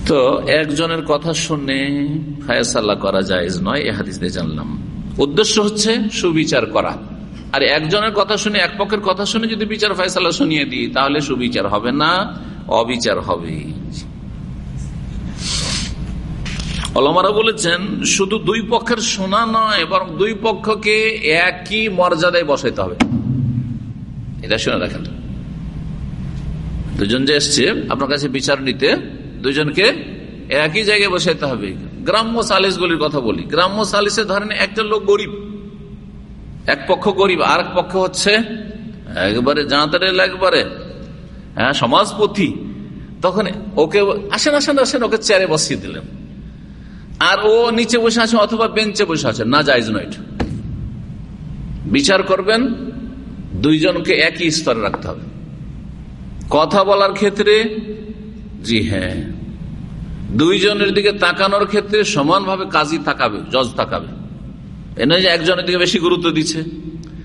তো একজনের কথা শুনে ফায়সাল্লাহ করা যায় নয়, এ হাদিস দিয়ে জানলাম। উদ্দেশ্য হচ্ছে সুবিচার করা। আর একজনের কথা শুনে, এক পক্ষের কথা শুনে যদি বিচার ফয়সালা শুনিয়ে দিই, তাহলে সুবিচার হবে না, অবিচার হবে অলমারা বলেছেন, শুধু দুই পক্ষের শোনা নয়, বরং দুই পক্ষকে একই মর্যাদায় বসাইতে হবে। এটা শুনে রাখেন দুজন যে এসছে, আপনার কাছে বিচার নিতে, দুজনকে একই জায়গায় বসাইতে হবে। গ্রাম্য সালিস গুলির কথা বলি। গ্রাম্য সালিসে ধরেন, একটা লোক গরিব, এক পক্ষ গরিব আর এক পক্ষ হচ্ছে একবারে জাঁতারেল একবারে হ্যাঁ সমাজপতি। তখন ওকে, আসেন আসেন আসেন, ওকে চেয়ারে বসিয়ে দিলেন। আর ও নিচে বসে আছে অথবা বেঞ্চে বসে আছে, না যাইজ নয় বিচার করবেন, দুইজনকে একই স্তরে রাখতে হবে। কথা বলার ক্ষেত্রে, জি হ্যাঁ। দুইজনের দিকে তাকানোর ক্ষেত্রে সমানভাবে কাজী তাকাবে, জজ তাকাবে। এ নয় যে একজনের দিকে বেশি গুরুত্ব দিচ্ছে।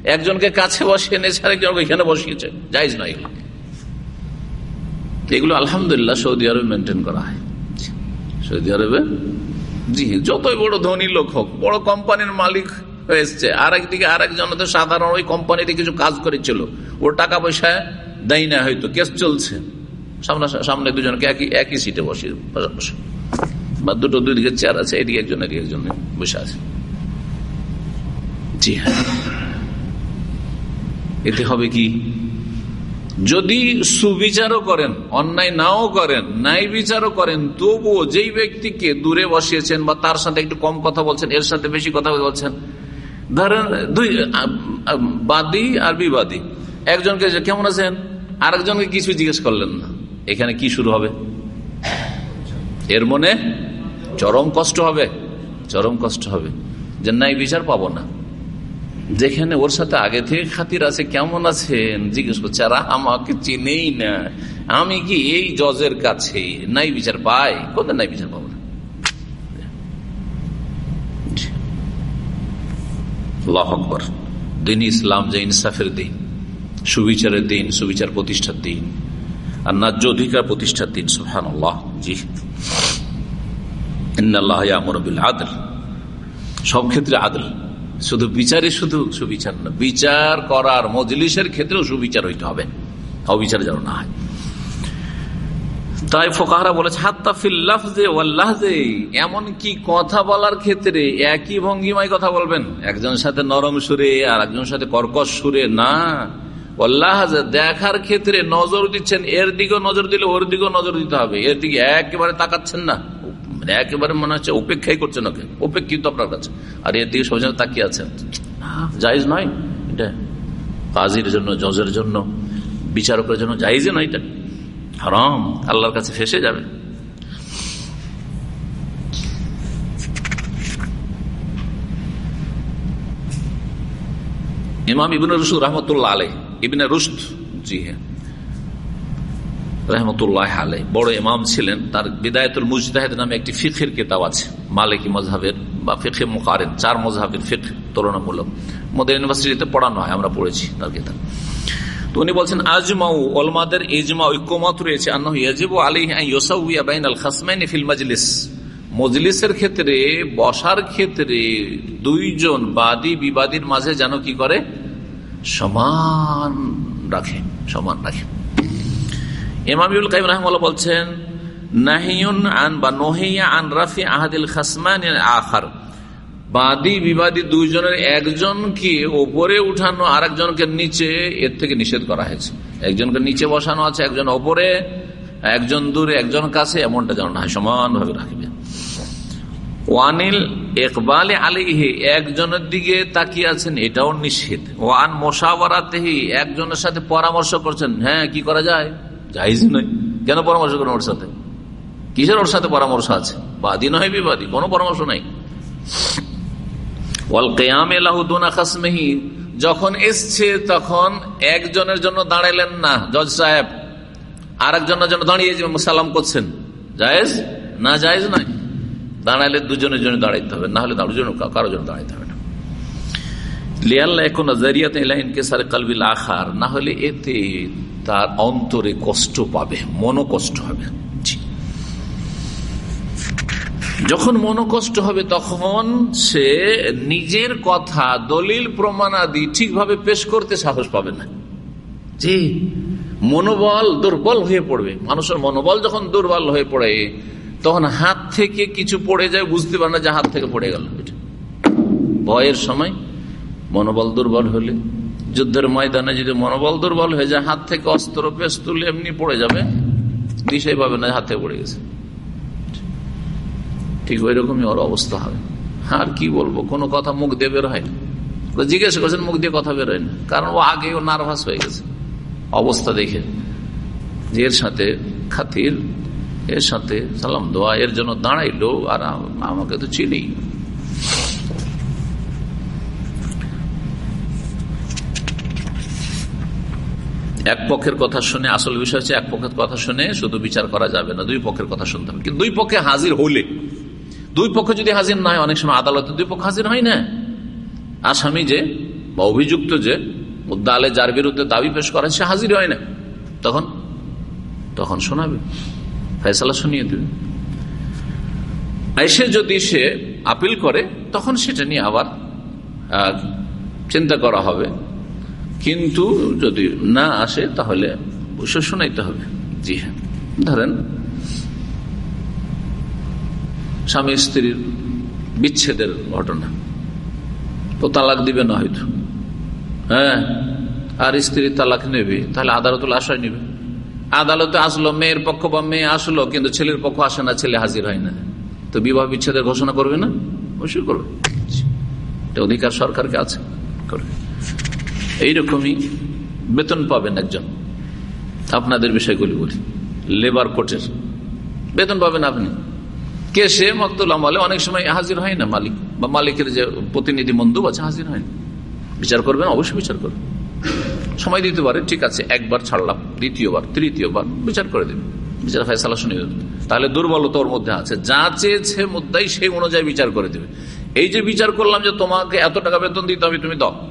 একজনকে কাছে বসিয়ে নিয়েছে, আরেকজনকে এখানে বসিয়েছে যাইজ নয় এগুলো। এগুলো আলহামদুলিল্লাহ সৌদি আরবে মেনটেন করা হয়। সৌদি আরবে জি, যতই বড় ধনী লোক হোক, বড় কোম্পানির মালিক হয়েছে আর একদিকে আর একজন সাধারণ ওই কোম্পানিতে কিছু কাজ করেছিল, ওর টাকা পয়সা দেয় না হয়তো, কেস চলছে। সামনে সামনে দুজনকে একই একই সিটে বসে বসে। বা দুটো দুই দিকে চেয়ার আছে, এদিকে একজন এদিকে একজন বসে আছে। জি হ্যাঁ। এতে হবে কি? যদি সুবিচারও করেন, অন্যায় নাও করেন নাই বিচারও করেন, তবুও যেই ব্যক্তিকে দূরে বসিয়েছেন বা তার সাথে একটু কম কথা বলছেন, এর সাথে বেশি কথা বলছেন, ধরেন দুই বাদী আর বিবাদী। একজনকে কেমন আছেন? আরেকজনকে কিছু জিজ্ঞেস করলেন না। এখানে কি শুরু হবে? এর মনে চরম কষ্ট হবে, চরম কষ্ট হবে যে নাই বিচার পাবো না। যেখানে ওর সাথে আগে থেকে খাতির আছে, কেমন আছেন? জিজ্ঞেস করছে আমাকে চিনেই না। আমি কি এই জজের কাছে নাই বিচার পাই? কোথায় নাই বিচার পাবো? না দিন ইসলাম যে ইনসাফের দিন, সুবিচারের দিন, সুবিচার প্রতিষ্ঠার দিন, আর ন্যায্য অধিকার প্রতিষ্ঠার দিন সুহান আল্লাহ জি আদল। সব ক্ষেত্রে আদল। শুধু বিচারে শুধু সুবিচার না, বিচার করার মজলিসের ক্ষেত্রেও সুবিচার হইতে হবে। অবিচার যেন না হয়। তাই ফোকাহারা বলেছে হাত্তাফিল্লাফজে এমন কি কথা বলার ক্ষেত্রে একই ভঙ্গিমায় কথা বলবেন। একজনের সাথে নরম সুরে আর একজনের সাথে কর্কশ সুরে না। দেখার ক্ষেত্রে নজর দিচ্ছেন, এর দিকেও নজর দিলে ওর দিকেও নজর দিতে হবে। এর দিকে একেবারে তাকাচ্ছেন না। মানে একেবারে মনে হচ্ছে উপেক্ষাই করছেন ওকে উপেক্ষিত আপনার কাছে। আর এর দিকে সবাই তাকিয়ে আছেন জায়জ নয় এটা। কাজীর জন্য, জজের জন্য, বিচারকের জন্য জায়জে নয় এটা। হারাম, আল্লাহর কাছে ফেসে যাবে। ইমাম ইবিন রসুদ রহমতুল্লাহ আলে ইবিনে রুস্ত জি হ্যাঁ। রহমতুল্লাহ আলে বড় ইমাম ছিলেন, তার বিদায়তুল মুজতাহেদ নামে একটি ফিখের কেতাব আছে, মালিকি মজহাবের বা ফিখে মুখারেন চার মজহাবের ফিখ তুলনামূলক। মোদের ইউনিভার্সিটিতে পড়ানো হয়, আমরা পড়েছি তার কেতাব। তো উনি বলছেন, আজমাউ, ওলমাদের ইজমা, ঐক্যমত রয়েছে মজলিসের ক্ষেত্রে, বসার ক্ষেত্রে দুইজন বাদী বিবাদীর মাঝে যেন কি করে? সমান রাখে সমান রাখে। ইমামিউল কাইম রহমাল্লাহ বলছেন আন বা আন রাফি আহাদিল আখার। বাদী বিবাদী দুইজনের একজনকে ওপরে উঠানো নিচে, এর থেকে নিষেধ করা হয়েছে। একজনকে নিচে বসানো আছে, একজন ওপরে, একজন দূরে, একজন কাছে, এমনটা যেন না সমানভাবে রাখবে। ওয়ানিল একবালে আলিহি একজনের দিকে তাকিয়ে আছেন, এটাও নিষেধ। ওয়ান মোশাওয়ারাতেহি, একজনের সাথে পরামর্শ করছেন হ্যাঁ কি করা যায়? যাইজ নয়। কেন পরামর্শ করেন ওর সাথে? কিসের ওর সাথে পরামর্শ আছে? বাদী নয়, বিবাদী, কোনো পরামর্শ নাই। যখন এসছে তখন একজনের জন্য দাঁড়াইলেন না, জজ সাহেব। আর একজনের জন্য দাঁড়িয়ে সালাম করছেন। জায়েজ? না, জায়েজ নয়। দাঁড়াইলে দুজনের জন্য দাঁড়াইতে হবে, না হলে দুজন কারোর জন্য দাঁড়াইতে হবে না। না হলে এতে তার অন্তরে কষ্ট পাবে মনো কষ্ট হবে। যখন মনোকষ্ট হবে, তখন সে নিজের কথা, দলিল প্রমাণাদি ঠিকভাবে পেশ করতে সাহস পাবে না। জি। মনোবল দুর্বল হয়ে পড়বে। মানুষের মনোবল যখন দুর্বল হয়ে পড়ে, তখন হাত থেকে কিছু পড়ে যায়, বুঝতে পারে না যে হাত থেকে পড়ে গেল। ভয়ের সময় মনোবল দুর্বল হলে যুদ্ধের ময়দানে যদি মনোবল দুর্বল হয়ে যায়, হাত থেকে অস্ত্র পেশ তুলে এমনি পড়ে যাবে দিশাই পাবে না, হাত পড়ে গেছে। ঠিক ওই রকমই ওর অবস্থা হবে। আর কি বলব, কোনো কথা মুখ দিয়ে বের হয় না। জিজ্ঞেস করছেন, মুখ দিয়ে কথা বেরোয় না। কারণ ও আগে ও নার্ভাস হয়ে গেছে। অবস্থা দেখে। এর সাথে খাতির, এর সাথে সালাম দোয়া, এর জন্য দাঁড়াইলো, আর আমাকে তো চিনি। এক পক্ষের কথা শুনে, আসল বিষয় হচ্ছে এক পক্ষের কথা শুনে শুধু বিচার করা যাবে না, দুই পক্ষের কথা শুনতে হবে। কিন্তু দুই পক্ষে হাজির হলে দুই পক্ষ যদি হাজির না হয়, অনেক সময় আদালতে দুই পক্ষ হাজির হয় না। আসামি যে, বা অভিযুক্ত যে মুদ্দালে যার বিরুদ্ধে দাবি পেশ করা সে হাজির হয় না। তখন তখন শোনাবে। ফেসলা শুনিয়ে দেবে। এসে যদি সে আপিল করে, তখন সেটা নিয়ে আবার চিন্তা করা হবে। কিন্তু যদি না আসে, তাহলে অবশ্যই শোনাইতে হবে। জি হ্যাঁ। ধরেন, স্বামী স্ত্রীর বিচ্ছেদের ঘটনা। তো তালাক দিবে না হয়তো। হ্যাঁ আর স্ত্রী তালাক নেবে, তাহলে আদালতুল আশায় নেবে। আদালতে আসলো, মেয়ের পক্ষ বা মেয়ে আসলো, কিন্তু ছেলের পক্ষ আসে না, ছেলে হাজির হয় না। তো বিবাহ বিচ্ছেদের ঘোষণা করবে না? অবশ্যই করবে। অধিকার সরকারকে আছে। করবে। এইরকমই বেতন পাবেন একজন। আপনাদের বিষয়গুলি বলি। লেবার কোর্টের বেতন পাবেন আপনি। কে সে মকদুল আমলে অনেক সময় হাজির হয় না মালিক। বা মালিকের যে প্রতিনিধি বন্ধু আছে, হাজির হয় না। বিচার করবেন, অবশ্যই বিচার করবেন। সময় দিতে পারে, ঠিক আছে, একবার ছাড়লাম, দ্বিতীয়বার, তৃতীয়বার, বিচার করে দেবেন বিচার ফেসলা শুনে দেবেন তাহলে দুর্বলতা ওর মধ্যে আছে। যা চেয়েছে মুদ্রাই সেই অনুযায়ী বিচার করে দেবে। এই যে বিচার করলাম যে তোমাকে এত টাকা বেতন দিতে হবে, তুমি দাও।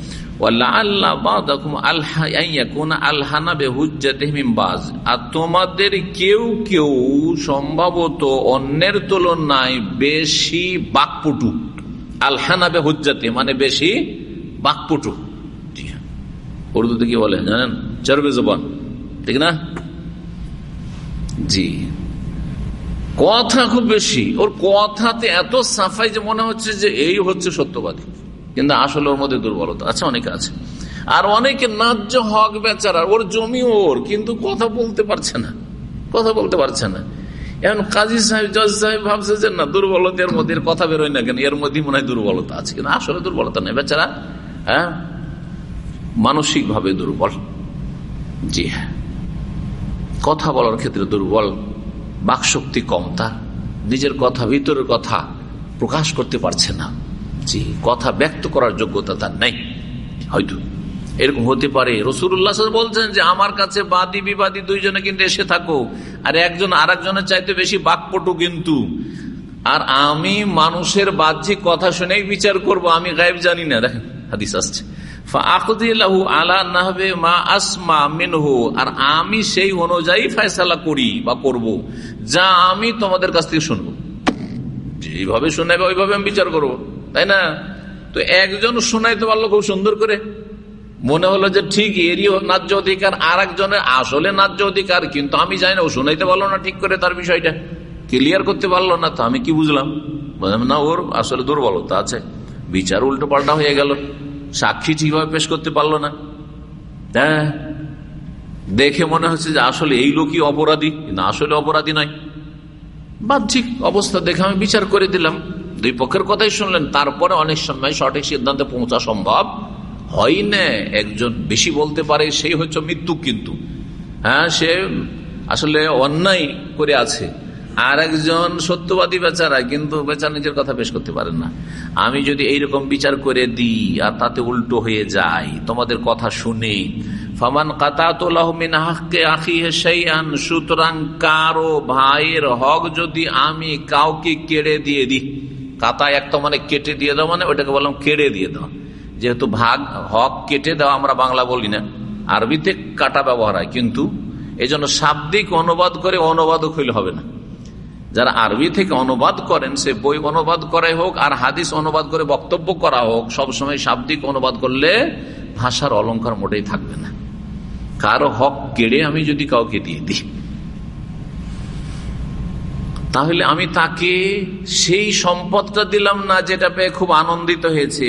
আর তোমাদের কেউ কেউ সম্ভবত অন্যের তুলনায় বেশি বাকপটু আলহানাবে হুজ্জাতে মানে বেশি বাকপটু উর্দুতে কি বলে জানেন? চরবে জবান। ঠিক না? জি। কথা খুব বেশি। ওর কথাতে এত সাফাই যে মনে হচ্ছে যে এই হচ্ছে সত্যবাদী। কিন্তু আসলে ওর মধ্যে দুর্বলতা আছে, অনেকে আছে। আর অনেকে ন্যায্য হক বেচারা ওর জমি ওর, কিন্তু কথা বলতে পারছে না। কথা বলতে পারছে না। এখন কাজী সাহেব, জজ সাহেব ভাবছে যে না দুর্বলতা এর মধ্যে কথা বেরোয় না কেন? এর মধ্যে মনে হয় দুর্বলতা আছে কিন্তু আসলে দুর্বলতা নেই। বেচারা হ্যাঁ মানসিক ভাবে দুর্বল। জি হ্যাঁ। কথা বলার ক্ষেত্রে দুর্বল, বাকশক্তি কম, তার নিজের কথা, ভিতরের কথা প্রকাশ করতে পারছে না। জি, কথা ব্যক্ত করার যোগ্যতা তার নেই। হয়তো। এরকম হতে পারে। রসুল্লাহ বলছেন যে, আমার কাছে বাদী, বিবাদী দুইজনে কিন্তু এসে থাকো। আর একজন আর একজনের চাইতে বেশি বাকপটু কিন্তু। আর আমি মানুষের বাহ্যিক কথা শুনেই বিচার করব, আমি গায়েব জানি না। দেখেন, হাদিস আসছে। আর আমি সেই অনুযায়ী ফয়সালা করি বা করব, যা আমি তোমাদের কাছ থেকে শুনব। যেভাবে শোনাবে ওইভাবে আমি বিচার করব। তাই না? তো একজন শোনাইতে পারল খুব সুন্দর করে। মনে হলো যে ঠিক এরই ন্যায্য অধিকার আর একজনের আসলে ন্যায্য অধিকার, কিন্তু আমি জানি না, ও শোনাইতে পারল না ঠিক করে তার বিষয়টা। ক্লিয়ার করতে পারল না, তো আমি কি বুঝলাম? না, ওর আসলে দুর্বলতা আছে। বিচার উল্টো পাল্টা হয়ে গেল। সাক্ষী ঠিকভাবে পেশ করতে পারল না। হ্যাঁ। দেখে মনে হচ্ছে যে আসলে এই লোকই অপরাধী না আসলে অপরাধী নয়। বাহ্যিক অবস্থা দেখে আমি বিচার করে দিলাম। দুই পক্ষের কথাই শুনলেন, তারপরে অনেক সময় সঠিক সিদ্ধান্তে পৌঁছা সম্ভব হয় একজন বেশি বলতে পারে সেই হচ্ছে মৃত্যু কিন্তু। হ্যাঁ সে আসলে অন্যায় করে আছে। আর একজন সত্যবাদী বেচারা, কিন্তু বেচার নিজের কথা পেশ করতে পারেন না। আমি যদি এইরকম বিচার করে দিই, আর তাতে উল্টো হয়ে যায় তোমাদের কথা শুনে। ফামান সুতরাং কারও ভাইয়ের হক যদি আমি কাউকে কেড়ে দিয়ে দিই। কাতা একটা মানে কেটে দিয়ে দাও মানে ওটাকে বললাম কেড়ে দিয়ে দাও। যেহেতু ভাগ, হক কেটে দেওয়া আমরা বাংলা বলি না। আরবিতে কাটা ব্যবহার হয়, কিন্তু এই জন্য শাব্দিক অনুবাদ করে অনুবাদও হইলে হবে না। যারা আরবি থেকে অনুবাদ করেন, সে বই অনুবাদ করাই হোক আর হাদিস অনুবাদ করে বক্তব্য করা হোক সবসময় শাব্দিক অনুবাদ করলে ভাষার অলঙ্কার মোটেই থাকবে না। কারও হক কেড়ে আমি যদি কাউকে দিয়ে দিই। তাহলে আমি তাকে সেই সম্পদটা দিলাম না যেটা পেয়ে খুব আনন্দিত হয়েছে।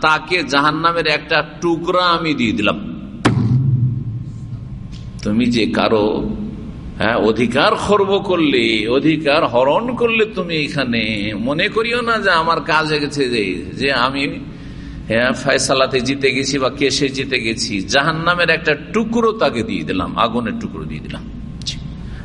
তাকে জাহান নামের একটা টুকরা আমি দিয়ে দিলাম। তুমি যে কারও হ্যাঁ অধিকার খর্ব করলে, অধিকার হরণ করলে তুমি এখানে, মনে করিও না যে আমার কাজ গেছে যে আমি হ্যাঁ ফয়সালাতে জিতে গেছি বা কেসে জিতে গেছি। জাহান নামের একটা টুকরো তাকে দিয়ে দিলাম, আগুনের টুকরো দিয়ে দিলাম।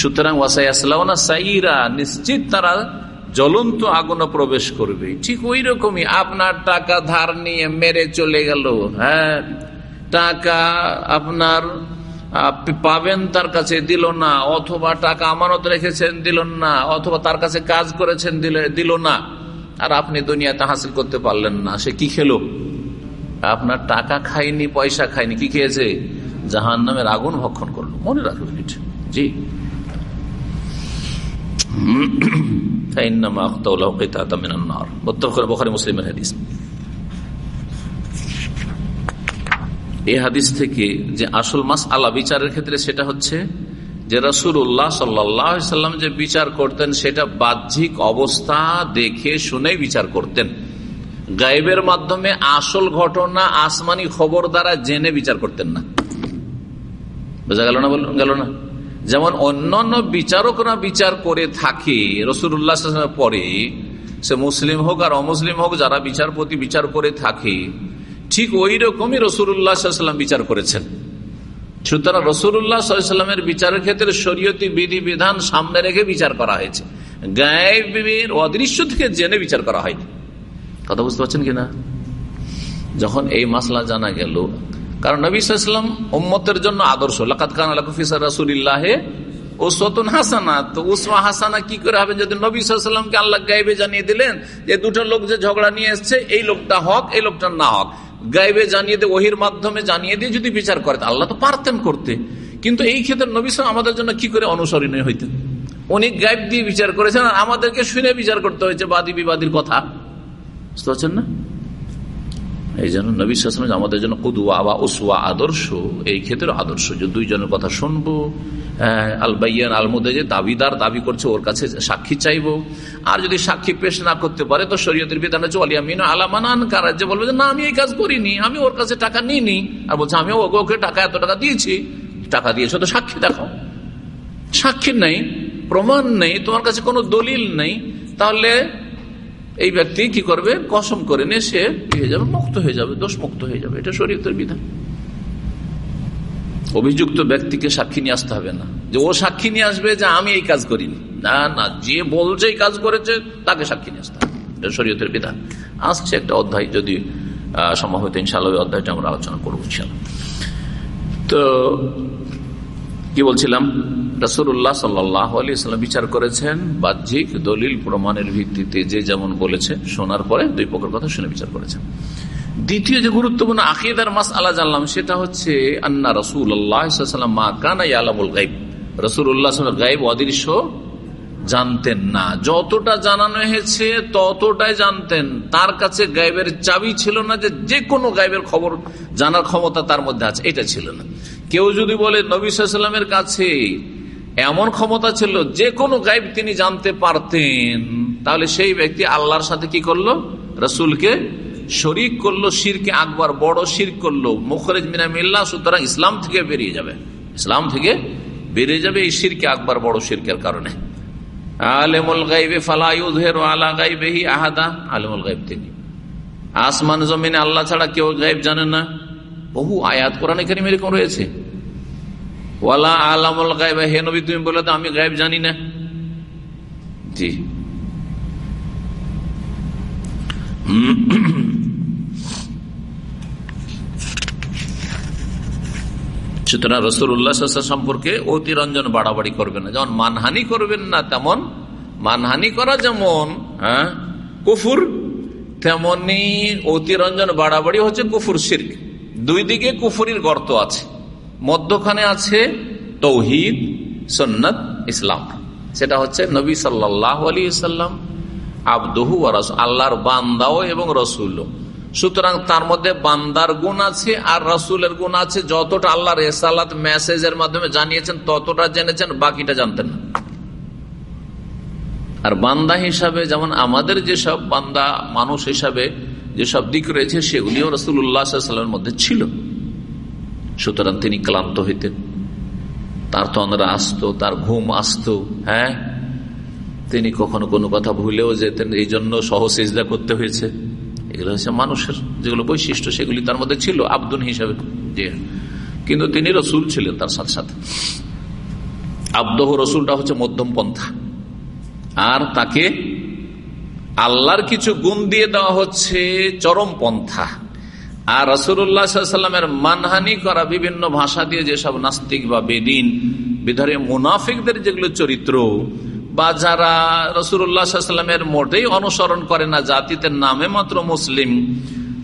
সুতরাং সাইরা, নিশ্চিত তারা জ্বলন্ত আগুনে প্রবেশ করবে। ঠিক ওই রকমই আপনার টাকা ধার নিয়ে মেরে চলে গেল হ্যাঁ? টাকা আপনার পাবেন তার কাছে দিল না, অথবা টাকা আমানত রেখেছেন দিল না, অথবা তার কাছে কাজ করেছেন দিল না। আর আপনি দুনিয়াতে হাসিল করতে পারলেন না, সে কি খেলো? আপনার টাকা খায়নি, পয়সা খায়নি, কি খেয়েছে? জাহান নামের আগুন ভক্ষণ করল। মনে রাখবেন জি। হাদিস থেকে যে আসল মাস বিচারের ক্ষেত্রে সেটা হচ্ছে যে সাল্লাম যে বিচার করতেন, সেটা বাহ্যিক অবস্থা দেখে শুনে বিচার করতেন। গাইবের মাধ্যমে আসল ঘটনা আসমানি খবর দ্বারা জেনে বিচার করতেন না। বোঝা গেল না গেল না? যেমন অন্যান্য বিচারকরা বিচার করে থাকে, রসুল্লাহ পরে, সে মুসলিম হোক আর অমুসলিম হোক, যারা বিচারপতি বিচার করে থাকে, ঠিক ওই রকমই রসুল্লাহাম বিচার করেছেন। সুতরাং রসুল্লাহ সাল্লামের বিচারের ক্ষেত্রে শরীয়তি বিধি বিধান সামনে রেখে বিচার করা হয়েছে। গায়েবের অদৃশ্য থেকে জেনে বিচার করা হয়নি। কথা বুঝতে পারছেন কিনা? যখন এই মাসলা জানা গেল কারণ নবী সাল্লাম ওম্মতের জন্য আদর্শ। লাকাত ও হাসানা। তো হাসানা করে আল্লাহ জানিয়ে দিলেন যে দুটো লোক যে ঝগড়া নিয়ে এই লোকটা হক, এই লোকটা না হক। জানিয়ে মাধ্যমে জানিয়ে দিয়ে যদি বিচার করে আল্লাহ তো পারতেন করতে। কিন্তু এই ক্ষেত্রে নবী আমাদের জন্য কি করে অনুসরণীয় হইতেন? উনি গাইব দিয়ে বিচার করেছেন, আর আমাদেরকে শুনে বিচার করতে হয়েছে বাদী বিবাদীর কথা। বুঝতে পারছেন না? এই জন্য নবী সালাম আমাদের জন্য কুদুয়া বা উসুয়া আদর্শ। এই ক্ষেত্রে আদর্শ যে দুইজনের কথা শুনব। আলবাইয়ান আলমুদে যে দাবিদার দাবি করছে, ওর কাছে সাক্ষী চাইব। আর যদি সাক্ষী পেশ না করতে পারে, তো শরীয়তের বিধানে চলিয়া মিন আলামানান কারা? যে বলবে যে, না, আমি এই কাজ করিনি, আমি ওর কাছে টাকা নিইনি। আর বলছে, আমি ওকে ওকে টাকা, এত টাকা দিয়েছি। টাকা দিয়েছ তো সাক্ষী দেখো। সাক্ষী নেই, প্রমাণ নেই, তোমার কাছে কোনো দলিল নেই। তাহলে এই ব্যক্তি কি করবে? কসম করে নিয়ে সে হয়ে যাবে, মুক্ত হয়ে যাবে দোষ মুক্ত হয়ে যাবে। এটা শরীয়তের বিধান। অভিযুক্ত ব্যক্তিকে সাক্ষী নিয়ে আসতে হবে না। যে ও সাক্ষী নিয়ে আসবে যে আমি এই কাজ করিনি। না না, যে বলছে এই কাজ করেছে, তাকে সাক্ষী নিয়ে আসতে হবে। এটা শরীয়তের বিধান। আসছে একটা অধ্যায় যদি সম্ভব হইতে ইনশাল্লাহ ওই অধ্যায়টা আমরা আলোচনা করব তো, কি বলছিলাম? রসুল্লাহ সাল্লাহ আলিয়াল্লাম বিচার করেছেন বাহ্যিক দলিল প্রমাণের ভিত্তিতে যে যেমন বলেছে, শোনার পরে দুই পক্ষের কথা শুনে বিচার করেছেন। দ্বিতীয় যে গুরুত্বপূর্ণ আকিদার মাস আল্লাহ জানলাম, সেটা হচ্ছে আন্না রসুল আল্লাহাম মা কানা আলামুল গাইব রসুল উল্লাহ গাইব অদৃশ্য জানতেন না। যতটা জানানো হয়েছে, ততটাই জানতেন। তার কাছে গাইবের চাবি ছিল না যে যে কোনো গাইবের খবর জানার ক্ষমতা তার মধ্যে আছে, এটা ছিল না। কেউ যদি বলে নবী সাল্লামের কাছে এমন ক্ষমতা ছিল, যে কোনো গাইব তিনি জানতে পারতেন। তাহলে সেই ব্যক্তি আল্লাহর সাথে কি করল? রসুলকে শরিক করল, শিরকে আকবর বড় শির করল। মুখরেজ মিনা মিল্লা সুতরাং ইসলাম থেকে বেরিয়ে যাবে। ইসলাম থেকে বেরিয়ে যাবে এই শিরকে আকবর বড় শিরকের কারণে। আলেমুল গাইবে ফালাইউজহের আলা গাইবেহি আহাদা। আলেমুল গাইব তিনি। আসমান জমিনে আল্লাহ ছাড়া কেউ গাইব জানে না। বহু আয়াত কোরআন এখানে এরকম রয়েছে। ওয়ালা আলামুল গাইব হে নবী, তুমি বলে তো, আমি গাইব জানি না। জি। সুতরাং রসুল্লাহ সম্পর্কে অতিরঞ্জন বাড়াবাড়ি করবেন না। যেমন মানহানি করবেন না, তেমন মানহানি করা যেমন হ্যাঁ কুফুর, তেমনি অতিরঞ্জন বাড়াবাড়ি হচ্ছে কুফুর শির্ক। দুই দিকে কুফুরির গর্ত আছে। মধ্যখানে আছে তৌহিদ, সন্নত, ইসলাম। সেটা হচ্ছে নবী সাল্লাহ আলী সাল্লাম, আবদহু আল্লাহর বান্দাও এবং রসুল সুতরাং তার মধ্যে বান্দার গুণ আছে আর রসুলের গুণ আছে। যতটা আল্লাহ রেসালাত, মেসেজের মাধ্যমে জানিয়েছেন, ততটা জেনেছেন, বাকিটা জানতেন না। আর বান্দা হিসাবে যেমন আমাদের যেসব বান্দা, মানুষ হিসাবে যেসব দিক রয়েছে, সেগুলিও রসুল্লাহামের মধ্যে ছিল। সুতরাং তিনি ক্লান্ত হইতেন। তার তন্দ্রা আসতো, তার ঘুম আসতো হ্যাঁ? তিনি কখনো কোনো কথা ভুলেও যেতেন এই জন্য সহসেজদা করতে হয়েছে। এগুলো হচ্ছে মানুষের যেগুলো বৈশিষ্ট্য, সেগুলি তার মধ্যে ছিল আব্দুল হিসাবে। যে কিন্তু তিনি রসুল ছিলেন তার সাথে সাথে। আব্দহ রসুলটা হচ্ছে মধ্যম পন্থা। আর তাকে আল্লাহর কিছু গুণ দিয়ে দেওয়া হচ্ছে চরম পন্থা। আর রসুল্লাহামের মানহানি করা বিভিন্ন ভাষা দিয়ে যেসব নাস্তিক বা বেদিন, বিধারে মুনাফিকদের যেগুলো চরিত্র, বা যারা রসুল্লাহামের মোটেই অনুসরণ করে না জাতিতে নামে মাত্র মুসলিম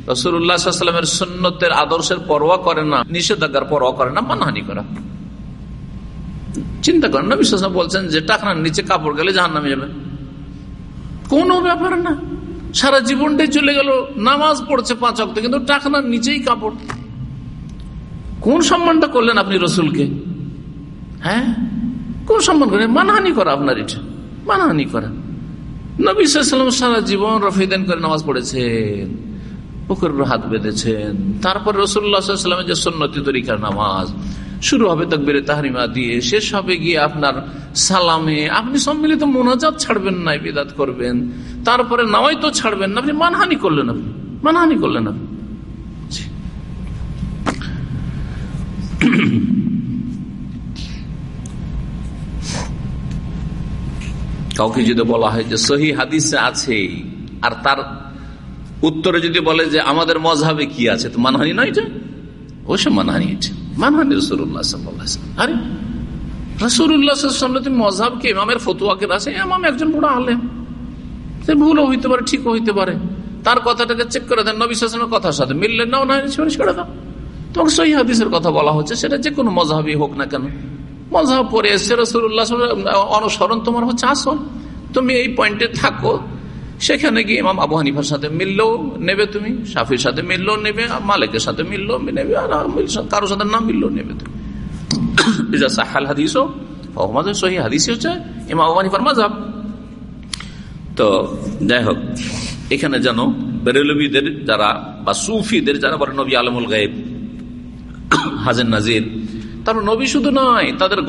রসুল্লাহামের সুন্নতের আদর্শের পরোয়া করে না, নিষেধাজ্ঞার পরোয়া করে না, মানহানি করা। চিন্তা করেন না বিশ্বাস বলছেন যে টাকনার নিচে কাপড় গেলে জাহান নামে যাবে। কোনো ব্যাপার না। সারা জীবনটাই চলে গেল, নামাজ পড়ছে পাঁচ অক্ট কিন্তু টাকনার নিচেই কাপড়। কোন সম্মানটা করলেন আপনি রসুলকে? হ্যাঁ? কোন সম্মান করেন মানহানি করা আপনার এটা। মানহানি করা। নবীলাম সারা জীবন রফিদান করে নামাজ পড়েছেন, পুকুর হাত বেঁধেছেন। তারপর রসুল্লাহামের যে সন্ন্যতি তরিকার নামাজ শুরু হবে তকবিরে তাহারিমা দিয়ে, শেষ হবে গিয়ে আপনার সালামে। আপনি সম্মিলিত মোনাজাত ছাড়বেন না বিদাত করবেন। তারপরে নামাই তো ছাড়বেন না, আপনি মানহানি করলেন আপনি, মানহানি করলেন আপনি। কাউকে যদি বলা হয় যে সহি হাদিসে আছে, আর তার উত্তরে যদি বলে যে আমাদের মজাবে কি আছে, তো মানহানি নয় এটা অবশ্য মানহানি এটা আরে ফতুয়াকে একজন আলেম সে ভুলও হইতে পারে ঠিকও হইতে পারে তার কথাটাকে চেক করে দেন কথার সাথে মিললে নাও না দাও কথা বলা হচ্ছে সেটা যে কোনো মজাবই হোক না কেন মজাব পরে এসছে রসুল্লাহ অনুসরণ তোমার হচ্ছে আসল তুমি এই পয়েন্টে থাকো সেখানে গিয়ে ইমাম আবু হানিফার সাথে মিললেও নেবে তুমি। সাফির সাথে মিললেও নেবে। মালিকের সাথে মিললেও নেবে। আর কারোর সাথে না মিললেও নেবে তুমি। সাহাল হাদিস সহি হাদিস হচ্ছে ইমাম তো যাই হোক, এখানে যেন যারা বা সুফিদের বলে নবী আলমুল গায়েব নাজির শুধু নয়, তাদের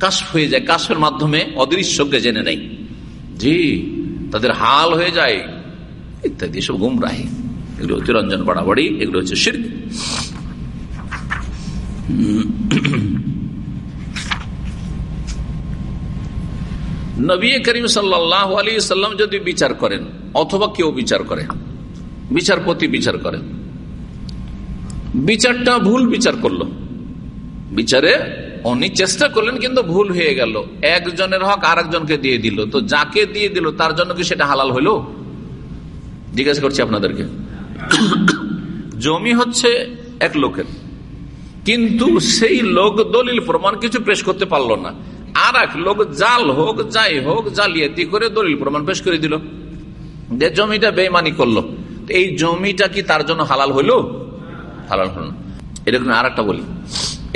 কাশ হয়ে যায়। কাশের মাধ্যমে অদৃশ্যকে জেনে নেয়। জি, তাদের হাল হয়ে যায়। ইত্যাদি সব গুমরাহি। এগুলো হচ্ছে রঞ্জন বাড়াবাড়ি, এগুলো হচ্ছে শির নবী করিম সাল্লাহ আলী সাল্লাম যদি বিচার করেন, অথবা কেউ বিচার করে, বিচারপতি বিচার করেন, বিচারটা ভুল বিচার করল। বিচারে উনি চেষ্টা করলেন, কিন্তু ভুল হয়ে গেল। একজনের হক আর একজনকে দিয়ে দিল। তো যাকে দিয়ে দিল, তার জন্য কি সেটা হালাল হইল? জিজ্ঞাসা করছি আপনাদেরকে। জমি হচ্ছে এক লোকের। কিন্তু সেই লোক দলিল প্রমাণ কিছু পেশ করতে পারল না। আর এক লোক জাল হোক, যাই হোক, জালিয়াতি করে দলিল প্রমাণ পেশ করে দিল। যে জমিটা বেমানি করল। এই জমিটা কি তার জন্য হালাল হইল? হালাল হল এরকম আর একটা বলি।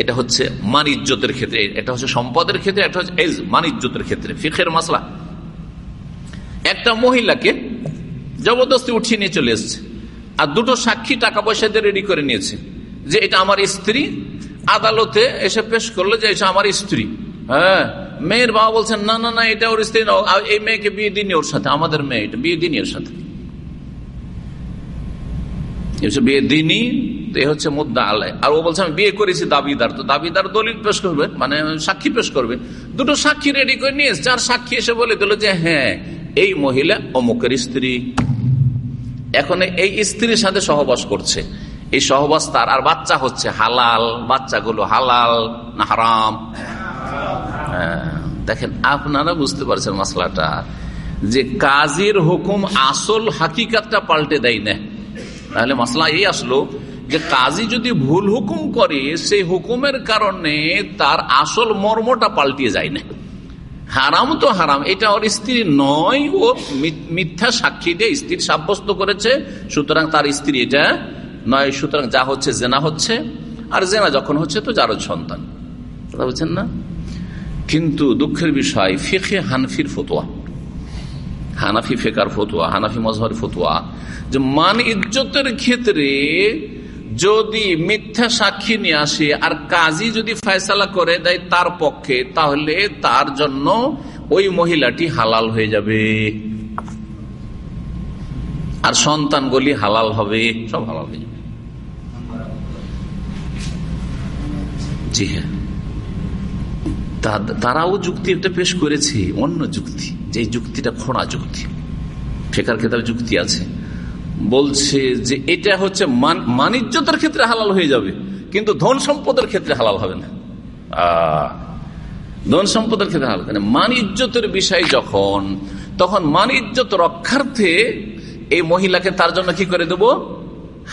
এটা হচ্ছে মান ইজ্জতের ক্ষেত্রে, এটা হচ্ছে সম্পদের ক্ষেত্রে একটা হচ্ছে এজ মান ইজ্জতের ক্ষেত্রে, ফিখের মাসলা। একটা মহিলাকে জবরদস্তি উঠিয়ে নিয়ে চলে এসছে, আর দুটো সাক্ষী টাকা পয়সা দিয়ে রেডি করে নিয়েছে যে এটা আমার স্ত্রী, আদালতে এসে পেশ করল যে এটা আমার স্ত্রী। হ্যাঁ মেয়ের বাবা বলছেন, না না না, এটা ওর স্ত্রী এই মেয়েকে বিয়ে দিনই ওর সাথে, আমাদের মেয়ে এটা, বিয়ে দিনই ওর সাথে। বিয়ে দিনই, এ হচ্ছে মুদ্দা আল্লাহ আর ও বলছে, আমি বিয়ে করেছি দাবিদার। তো দাবিদার দলিল পেশ করবে মানে সাক্ষী পেশ করবে। দুটো সাক্ষী রেডি করে নিয়ে চার সাক্ষী এসে বলে দিল যে হ্যাঁ এই মহিলা অমুকের স্ত্রী। এখন এই স্ত্রীর সাথে সহবাস করছে। এই সহবাস তার, আর বাচ্চা হচ্ছে হালাল, বাচ্চাগুলো হালাল না হারাম? দেখেন, আপনারা বুঝতে পারছেন মশলাটা যে কাজীর হুকুম আসল হাকিকাতটা পাল্টে দেয় না। তাহলে মশলা এই আসলো যে কাজী যদি ভুল হুকুম করে, সেই হুকুমের কারণে তার আসল মর্মটা পাল্টিয়ে যায় না। হারাম তো হারাম, এটা ওর স্ত্রী নয়, ও মিথ্যা সাক্ষী দিয়ে স্ত্রী সাব্যস্ত করেছে, সুতরাং তার স্ত্রী এটা নয়, সুতরাং যা হচ্ছে জেনা হচ্ছে, আর জেনা যখন হচ্ছে তো যারও সন্তান। কথা বলছেন না? কিন্তু দুঃখের বিষয় ফেখে হানফির ফতোয়া। হানাফি ফেকার ফতুয়া, হানাফি মজহর ফতুয়া। যে মান ইজ্জতের ক্ষেত্রে যদি মিথ্যা সাক্ষী নিয়ে আসে আর কাজী যদি ফয়সালা করে দেয় তার পক্ষে, তাহলে তার জন্য ওই মহিলাটি হালাল হয়ে যাবে। আর সন্তানগুলি হালাল হবে, সব হালাল হয়ে যাবে। জি হ্যাঁ। তারাও যুক্তি একটা পেশ করেছে, অন্য যুক্তি। যে যুক্তিটা খোঁড়া যুক্তি। ফেকার খেতাব যুক্তি আছে। বলছে যে এটা হচ্ছে মানিজ্যতের ক্ষেত্রে হালাল হয়ে যাবে, কিন্তু ধন সম্পদের ক্ষেত্রে হালাল হবে না। ধন সম্পদের ক্ষেত্রে হালাল হবে মানিজ্যতের বিষয় যখন, তখন মানিজ্যত রক্ষার্থে এই মহিলাকে তার জন্য কি করে দেব?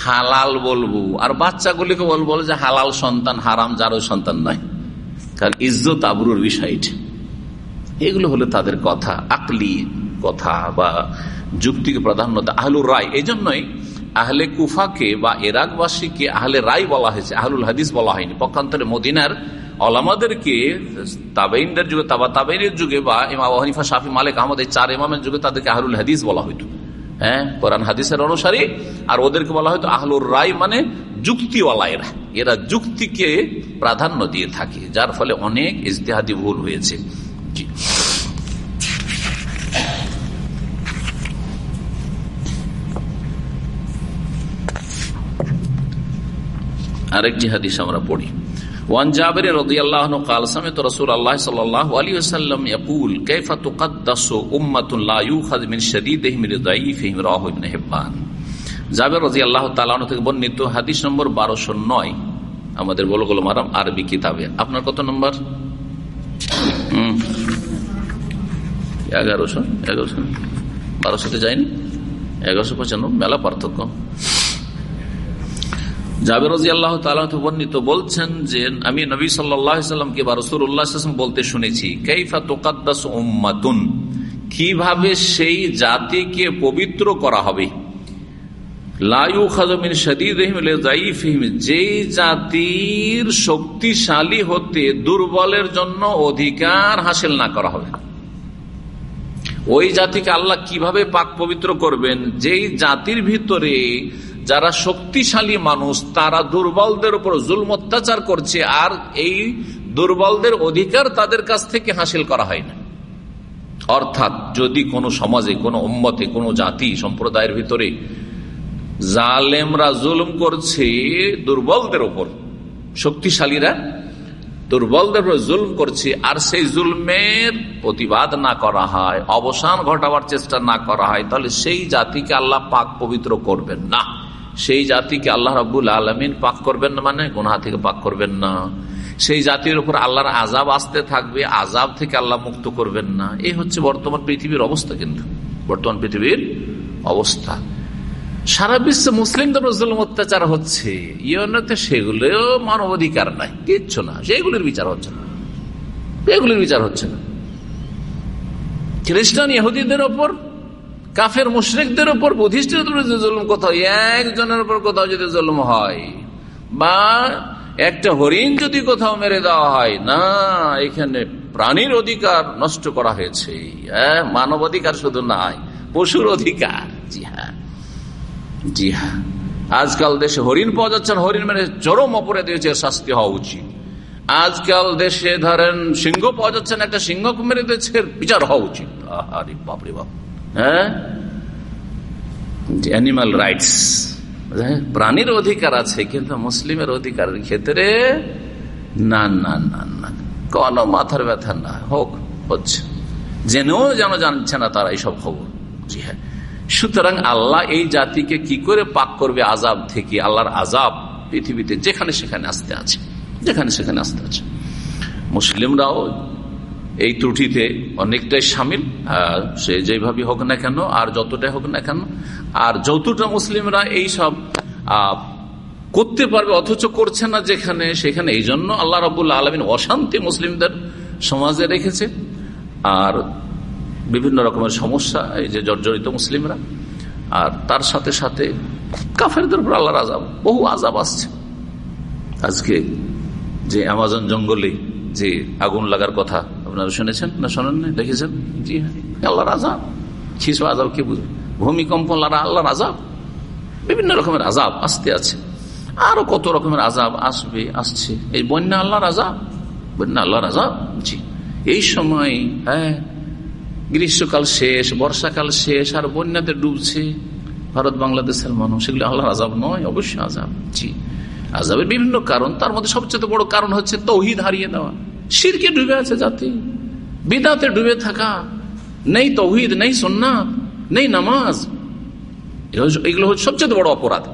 হালাল বলব। আর বাচ্চাগুলিকে বলব যে হালাল সন্তান হারাম, যারও সন্তান নয়। কারণ ইজ্জত আবরুর বিষয়টি এগুলো হলো তাদের কথা, আকলি কথা বা যুক্তিকে প্রাধান্য আহলুর রায় এই জন্যই আহলে কুফাকে বা এরাকবাসীকে আহলে রায় বলা হয়েছে, আহলুল হাদিস বলা হয়নি। পক্ষান্তরে মদিনার অলামাদেরকে তাবেইনদের যুগে তাবা তাবেইনের যুগে বা ইমা ওহানিফা শাফি, মালিক, আহমদ, এই চার ইমামের যুগে তাদেরকে আহলুল হাদিস বলা হইতো। হ্যাঁ কোরআন, হাদিসের অনুসারী। আর ওদেরকে বলা হয়তো আহলুর রায় মানে যুক্তিওয়ালা এরা। এরা যুক্তিকে প্রাধান্য দিয়ে থাকে, যার ফলে অনেক ইজতেহাদি ভুল হয়েছে। জি আরেকটি হাদিস আমরা পড়ি। ওয়ান জাবের রদিয়াল্লাহ কাল সামেত রসুল আল্লাহ সাল্লাহ আলী আসাল্লাম ইয়াকুল কাইফা তুকাদ্দাসু উম্মাতুন লা ইউখায মিন শাদীদিহিম লিদাইফিহিম রাহু ইবনে হিব্বান। জাবের রাদিয়াল্লাহু তাআলা থেকে বর্ণিত হাদিস নম্বর 1209 আমাদের বলগুল মারাম আরবি কিতাবে। আপনার কত নম্বর? এগারোশো এগারোশো বারোশোতে যায়নি এগারোশো পঁচানব্বই, মেলা পার্থক্য। বর্ণিত বলছেন যে, আমি নবী সাল্লামকে বলতে শুনেছি, কেইফা তোকাদ্দাস কীভাবে সেই জাতিকে পবিত্র করা হবে? লায়ু খাজমিন যেই জাতির শক্তিশালী হতে দুর্বলের জন্য অধিকার হাসিল না করা হবে। ওই জাতিকে আল্লাহ কীভাবে পাক পবিত্র করবেন? যেই জাতির ভিতরে যারা শক্তিশালী মানুষ, তারা দুর্বলদের উপর জুলম অত্যাচার করছে, আর এই দুর্বলদের অধিকার তাদের কাছ থেকে হাসিল করা হয় না। অর্থাৎ যদি কোনো সমাজে, কোনো উম্মতে, কোনো জাতি, সম্প্রদায়ের ভিতরে জালেমরা জুলুম করছে দুর্বলদের ওপর শক্তিশালীরা দুর্বলদের জুলম করছে, আর সেই জুলমের প্রতিবাদ না করা হয়, অবসান ঘটাবার চেষ্টা না করা হয়, তাহলে সেই জাতিকে আল্লাহ পাক পবিত্র করবেন না। সেই জাতিকে আল্লাহ রাবুল আলমিন পাক করবেন না মানে গোনা থেকে পাক করবেন না। সেই জাতির উপর আল্লাহর আজাব আসতে থাকবে আজাব থেকে আল্লাহ মুক্ত করবেন না। এই হচ্ছে বর্তমান পৃথিবীর অবস্থা কিন্তু। বর্তমান পৃথিবীর অবস্থা। সারা বিশ্বে মুসলিমদের জুলুম, অত্যাচার হচ্ছে। ইউনিতে সেগুলো মানবাধিকার নাই, কিচ্ছু না। সেগুলির বিচার হচ্ছে না। এগুলির বিচার হচ্ছে না। খ্রিস্টান ইহুদিদের ওপর কাফের মুশ্রিকদের উপর বুদ্ধিস্টের জুলুম কোথাও, একজনের উপর কোথাও যদি জুলুম হয়, বা একটা হরিণ যদি কোথাও মেরে দেওয়া হয়, না, এখানে প্রাণীর অধিকার নষ্ট করা হয়েছে। হ্যাঁ মানব অধিকার শুধু নাই, পশুর অধিকার। জি হ্যাঁ। জি হ্যাঁ। আজকাল দেশে হরিণ পাওয়া যাচ্ছে হরিণ মেরে চরম অপরে দিয়েছে শাস্তি হওয়া উচিত। আজকাল দেশে ধরেন সিংহ পাওয়া যাচ্ছে না, একটা সিংহ মেরে দিয়েছে বিচার হওয়া উচিত। বাপরে বাপ। হ্যাঁ? রাইটস প্রাণীর অধিকার আছে, কিন্তু মুসলিমের অধিকারের ক্ষেত্রে না না না না। কোনো মাথার ব্যথা না, হোক, হচ্ছে। জেনেও যেন জানছে না তারা এইসব খবর। জি হ্যাঁ। সুতরাং আল্লাহ এই জাতিকে কি করে পাক করবে আজাব থেকে? আল্লাহর আজাব পৃথিবীতে যেখানে সেখানে আসতে আছে। যেখানে সেখানে আসতে আছে। মুসলিমরাও এই ত্রুটিতে অনেকটাই সামিল। সে যেভাবে হোক না কেন, আর যতটাই হোক না কেন, আর যতটা মুসলিমরা এই সব করতে পারবে, অথচ করছে না যেখানে, সেখানে, এই জন্য আল্লাহ রাবুল্লাহ আলমিন অশান্তি মুসলিমদের সমাজে রেখেছে। আর বিভিন্ন রকমের সমস্যা, এই যে জর্জরিত মুসলিমরা, আর তার সাথে সাথে কাফেরদের উপর আল্লাহর আজাব বহু আজাব আসছে। আজকে যে আমাজন জঙ্গলে যে আগুন লাগার কথা আপনারা শুনেছেন না শোনেন না দেখেছেন? জি হ্যাঁ আল্লাহর আজাব শিশু আজাব কি বুঝবে? ভূমিকম্প আল্লাহর আজাব বিভিন্ন রকমের আজাব আসতে আছে। আরও কত রকমের আজাব আসবে, আসছে। এই বন্যা আল্লাহর আজাব বন্যা আল্লাহর আজাব জি। এই সময় হ্যাঁ গ্রীষ্মকাল শেষ, বর্ষাকাল শেষ, আর বন্যাতে ডুবছে ভারত, বাংলাদেশের মানুষ। সেগুলি আল্লাহর আজাব নয়, অবশ্যই আজাব জি। আজাবের বিভিন্ন কারণ, তার মধ্যে সবচেয়ে বড় কারণ হচ্ছে তৌহিদ হারিয়ে দেওয়া। শিরকে ডুবে আছে জাতি। বিদাতে ডুবে থাকা। নেই তৌহিদ, নেই সোননাথ নেই নামাজ। এগুলো হচ্ছে সবচেয়ে বড় অপরাধ।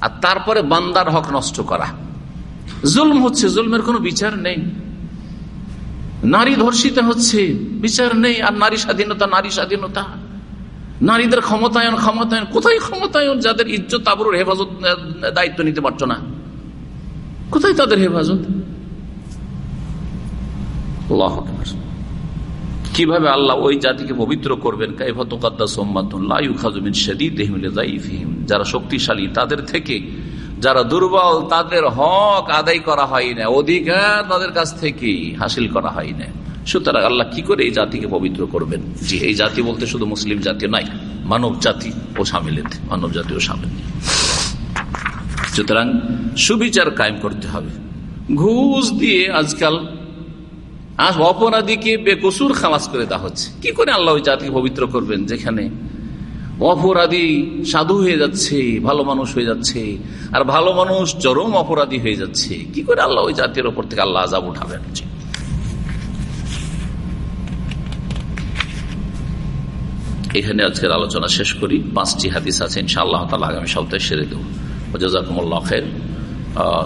আর তারপরে বান্দার হক নষ্ট করা। জুলম হচ্ছে, জুলমের কোনো বিচার নেই। নারী ধর্ষিত হচ্ছে, বিচার নেই, আর নারী স্বাধীনতা নারী স্বাধীনতা। নারীদের ক্ষমতায়ন ক্ষমতায়ন, কোথায় ক্ষমতায়ন? যাদের ইজ্জত আবরুর হেফাজত দায়িত্ব নিতে পারছ না। কোথায় তাদের হেফাজত? কীভাবে আল্লাহ ওই জাতিকে পবিত্র করবেন? যারা শক্তিশালী, তাদের থেকে যারা দুর্বল, তাদের হক আদায় করা হয় না অধিকার তাদের কাছ থেকে হাসিল করা হয় না সুতরাং আল্লাহ কি করে এই জাতিকে পবিত্র করবেন? জি, এই জাতি বলতে শুধু মুসলিম জাতি নাই মানব জাতি ও সামিল, মানব জাতি ও সামিল। সুতরাং সুবিচার কায়েম করতে হবে। ঘুষ দিয়ে আজকাল অপরাধীকে বেকসুর খালাস করে দেওয়া হচ্ছে। কি করে আল্লাহ ওই জাতিকে পবিত্র করবেন যেখানে অপরাধী সাধু হয়ে যাচ্ছে, ভালো মানুষ হয়ে যাচ্ছে, আর ভালো মানুষ চরম অপরাধী হয়ে যাচ্ছে। কি করে আল্লাহ ওই জাতির ওপর থেকে আল্লাহ আজাব উঠাবেন? এখানে আজকের আলোচনা শেষ করি। পাঁচটি হাদিস আছে, ইনশাআল্লাহ তালা আগামী সপ্তাহে সেরে দেবো। জাজাকুমুল্লাহ খের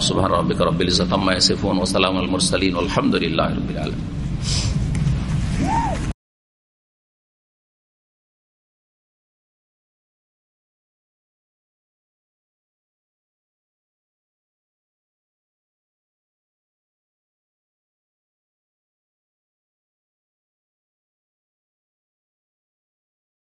সুবাহ রবিক রবিল ইজাতাম্মা ওসালাম আলমুরসালিন আলহামদুলিল্লাহ রবিল আলম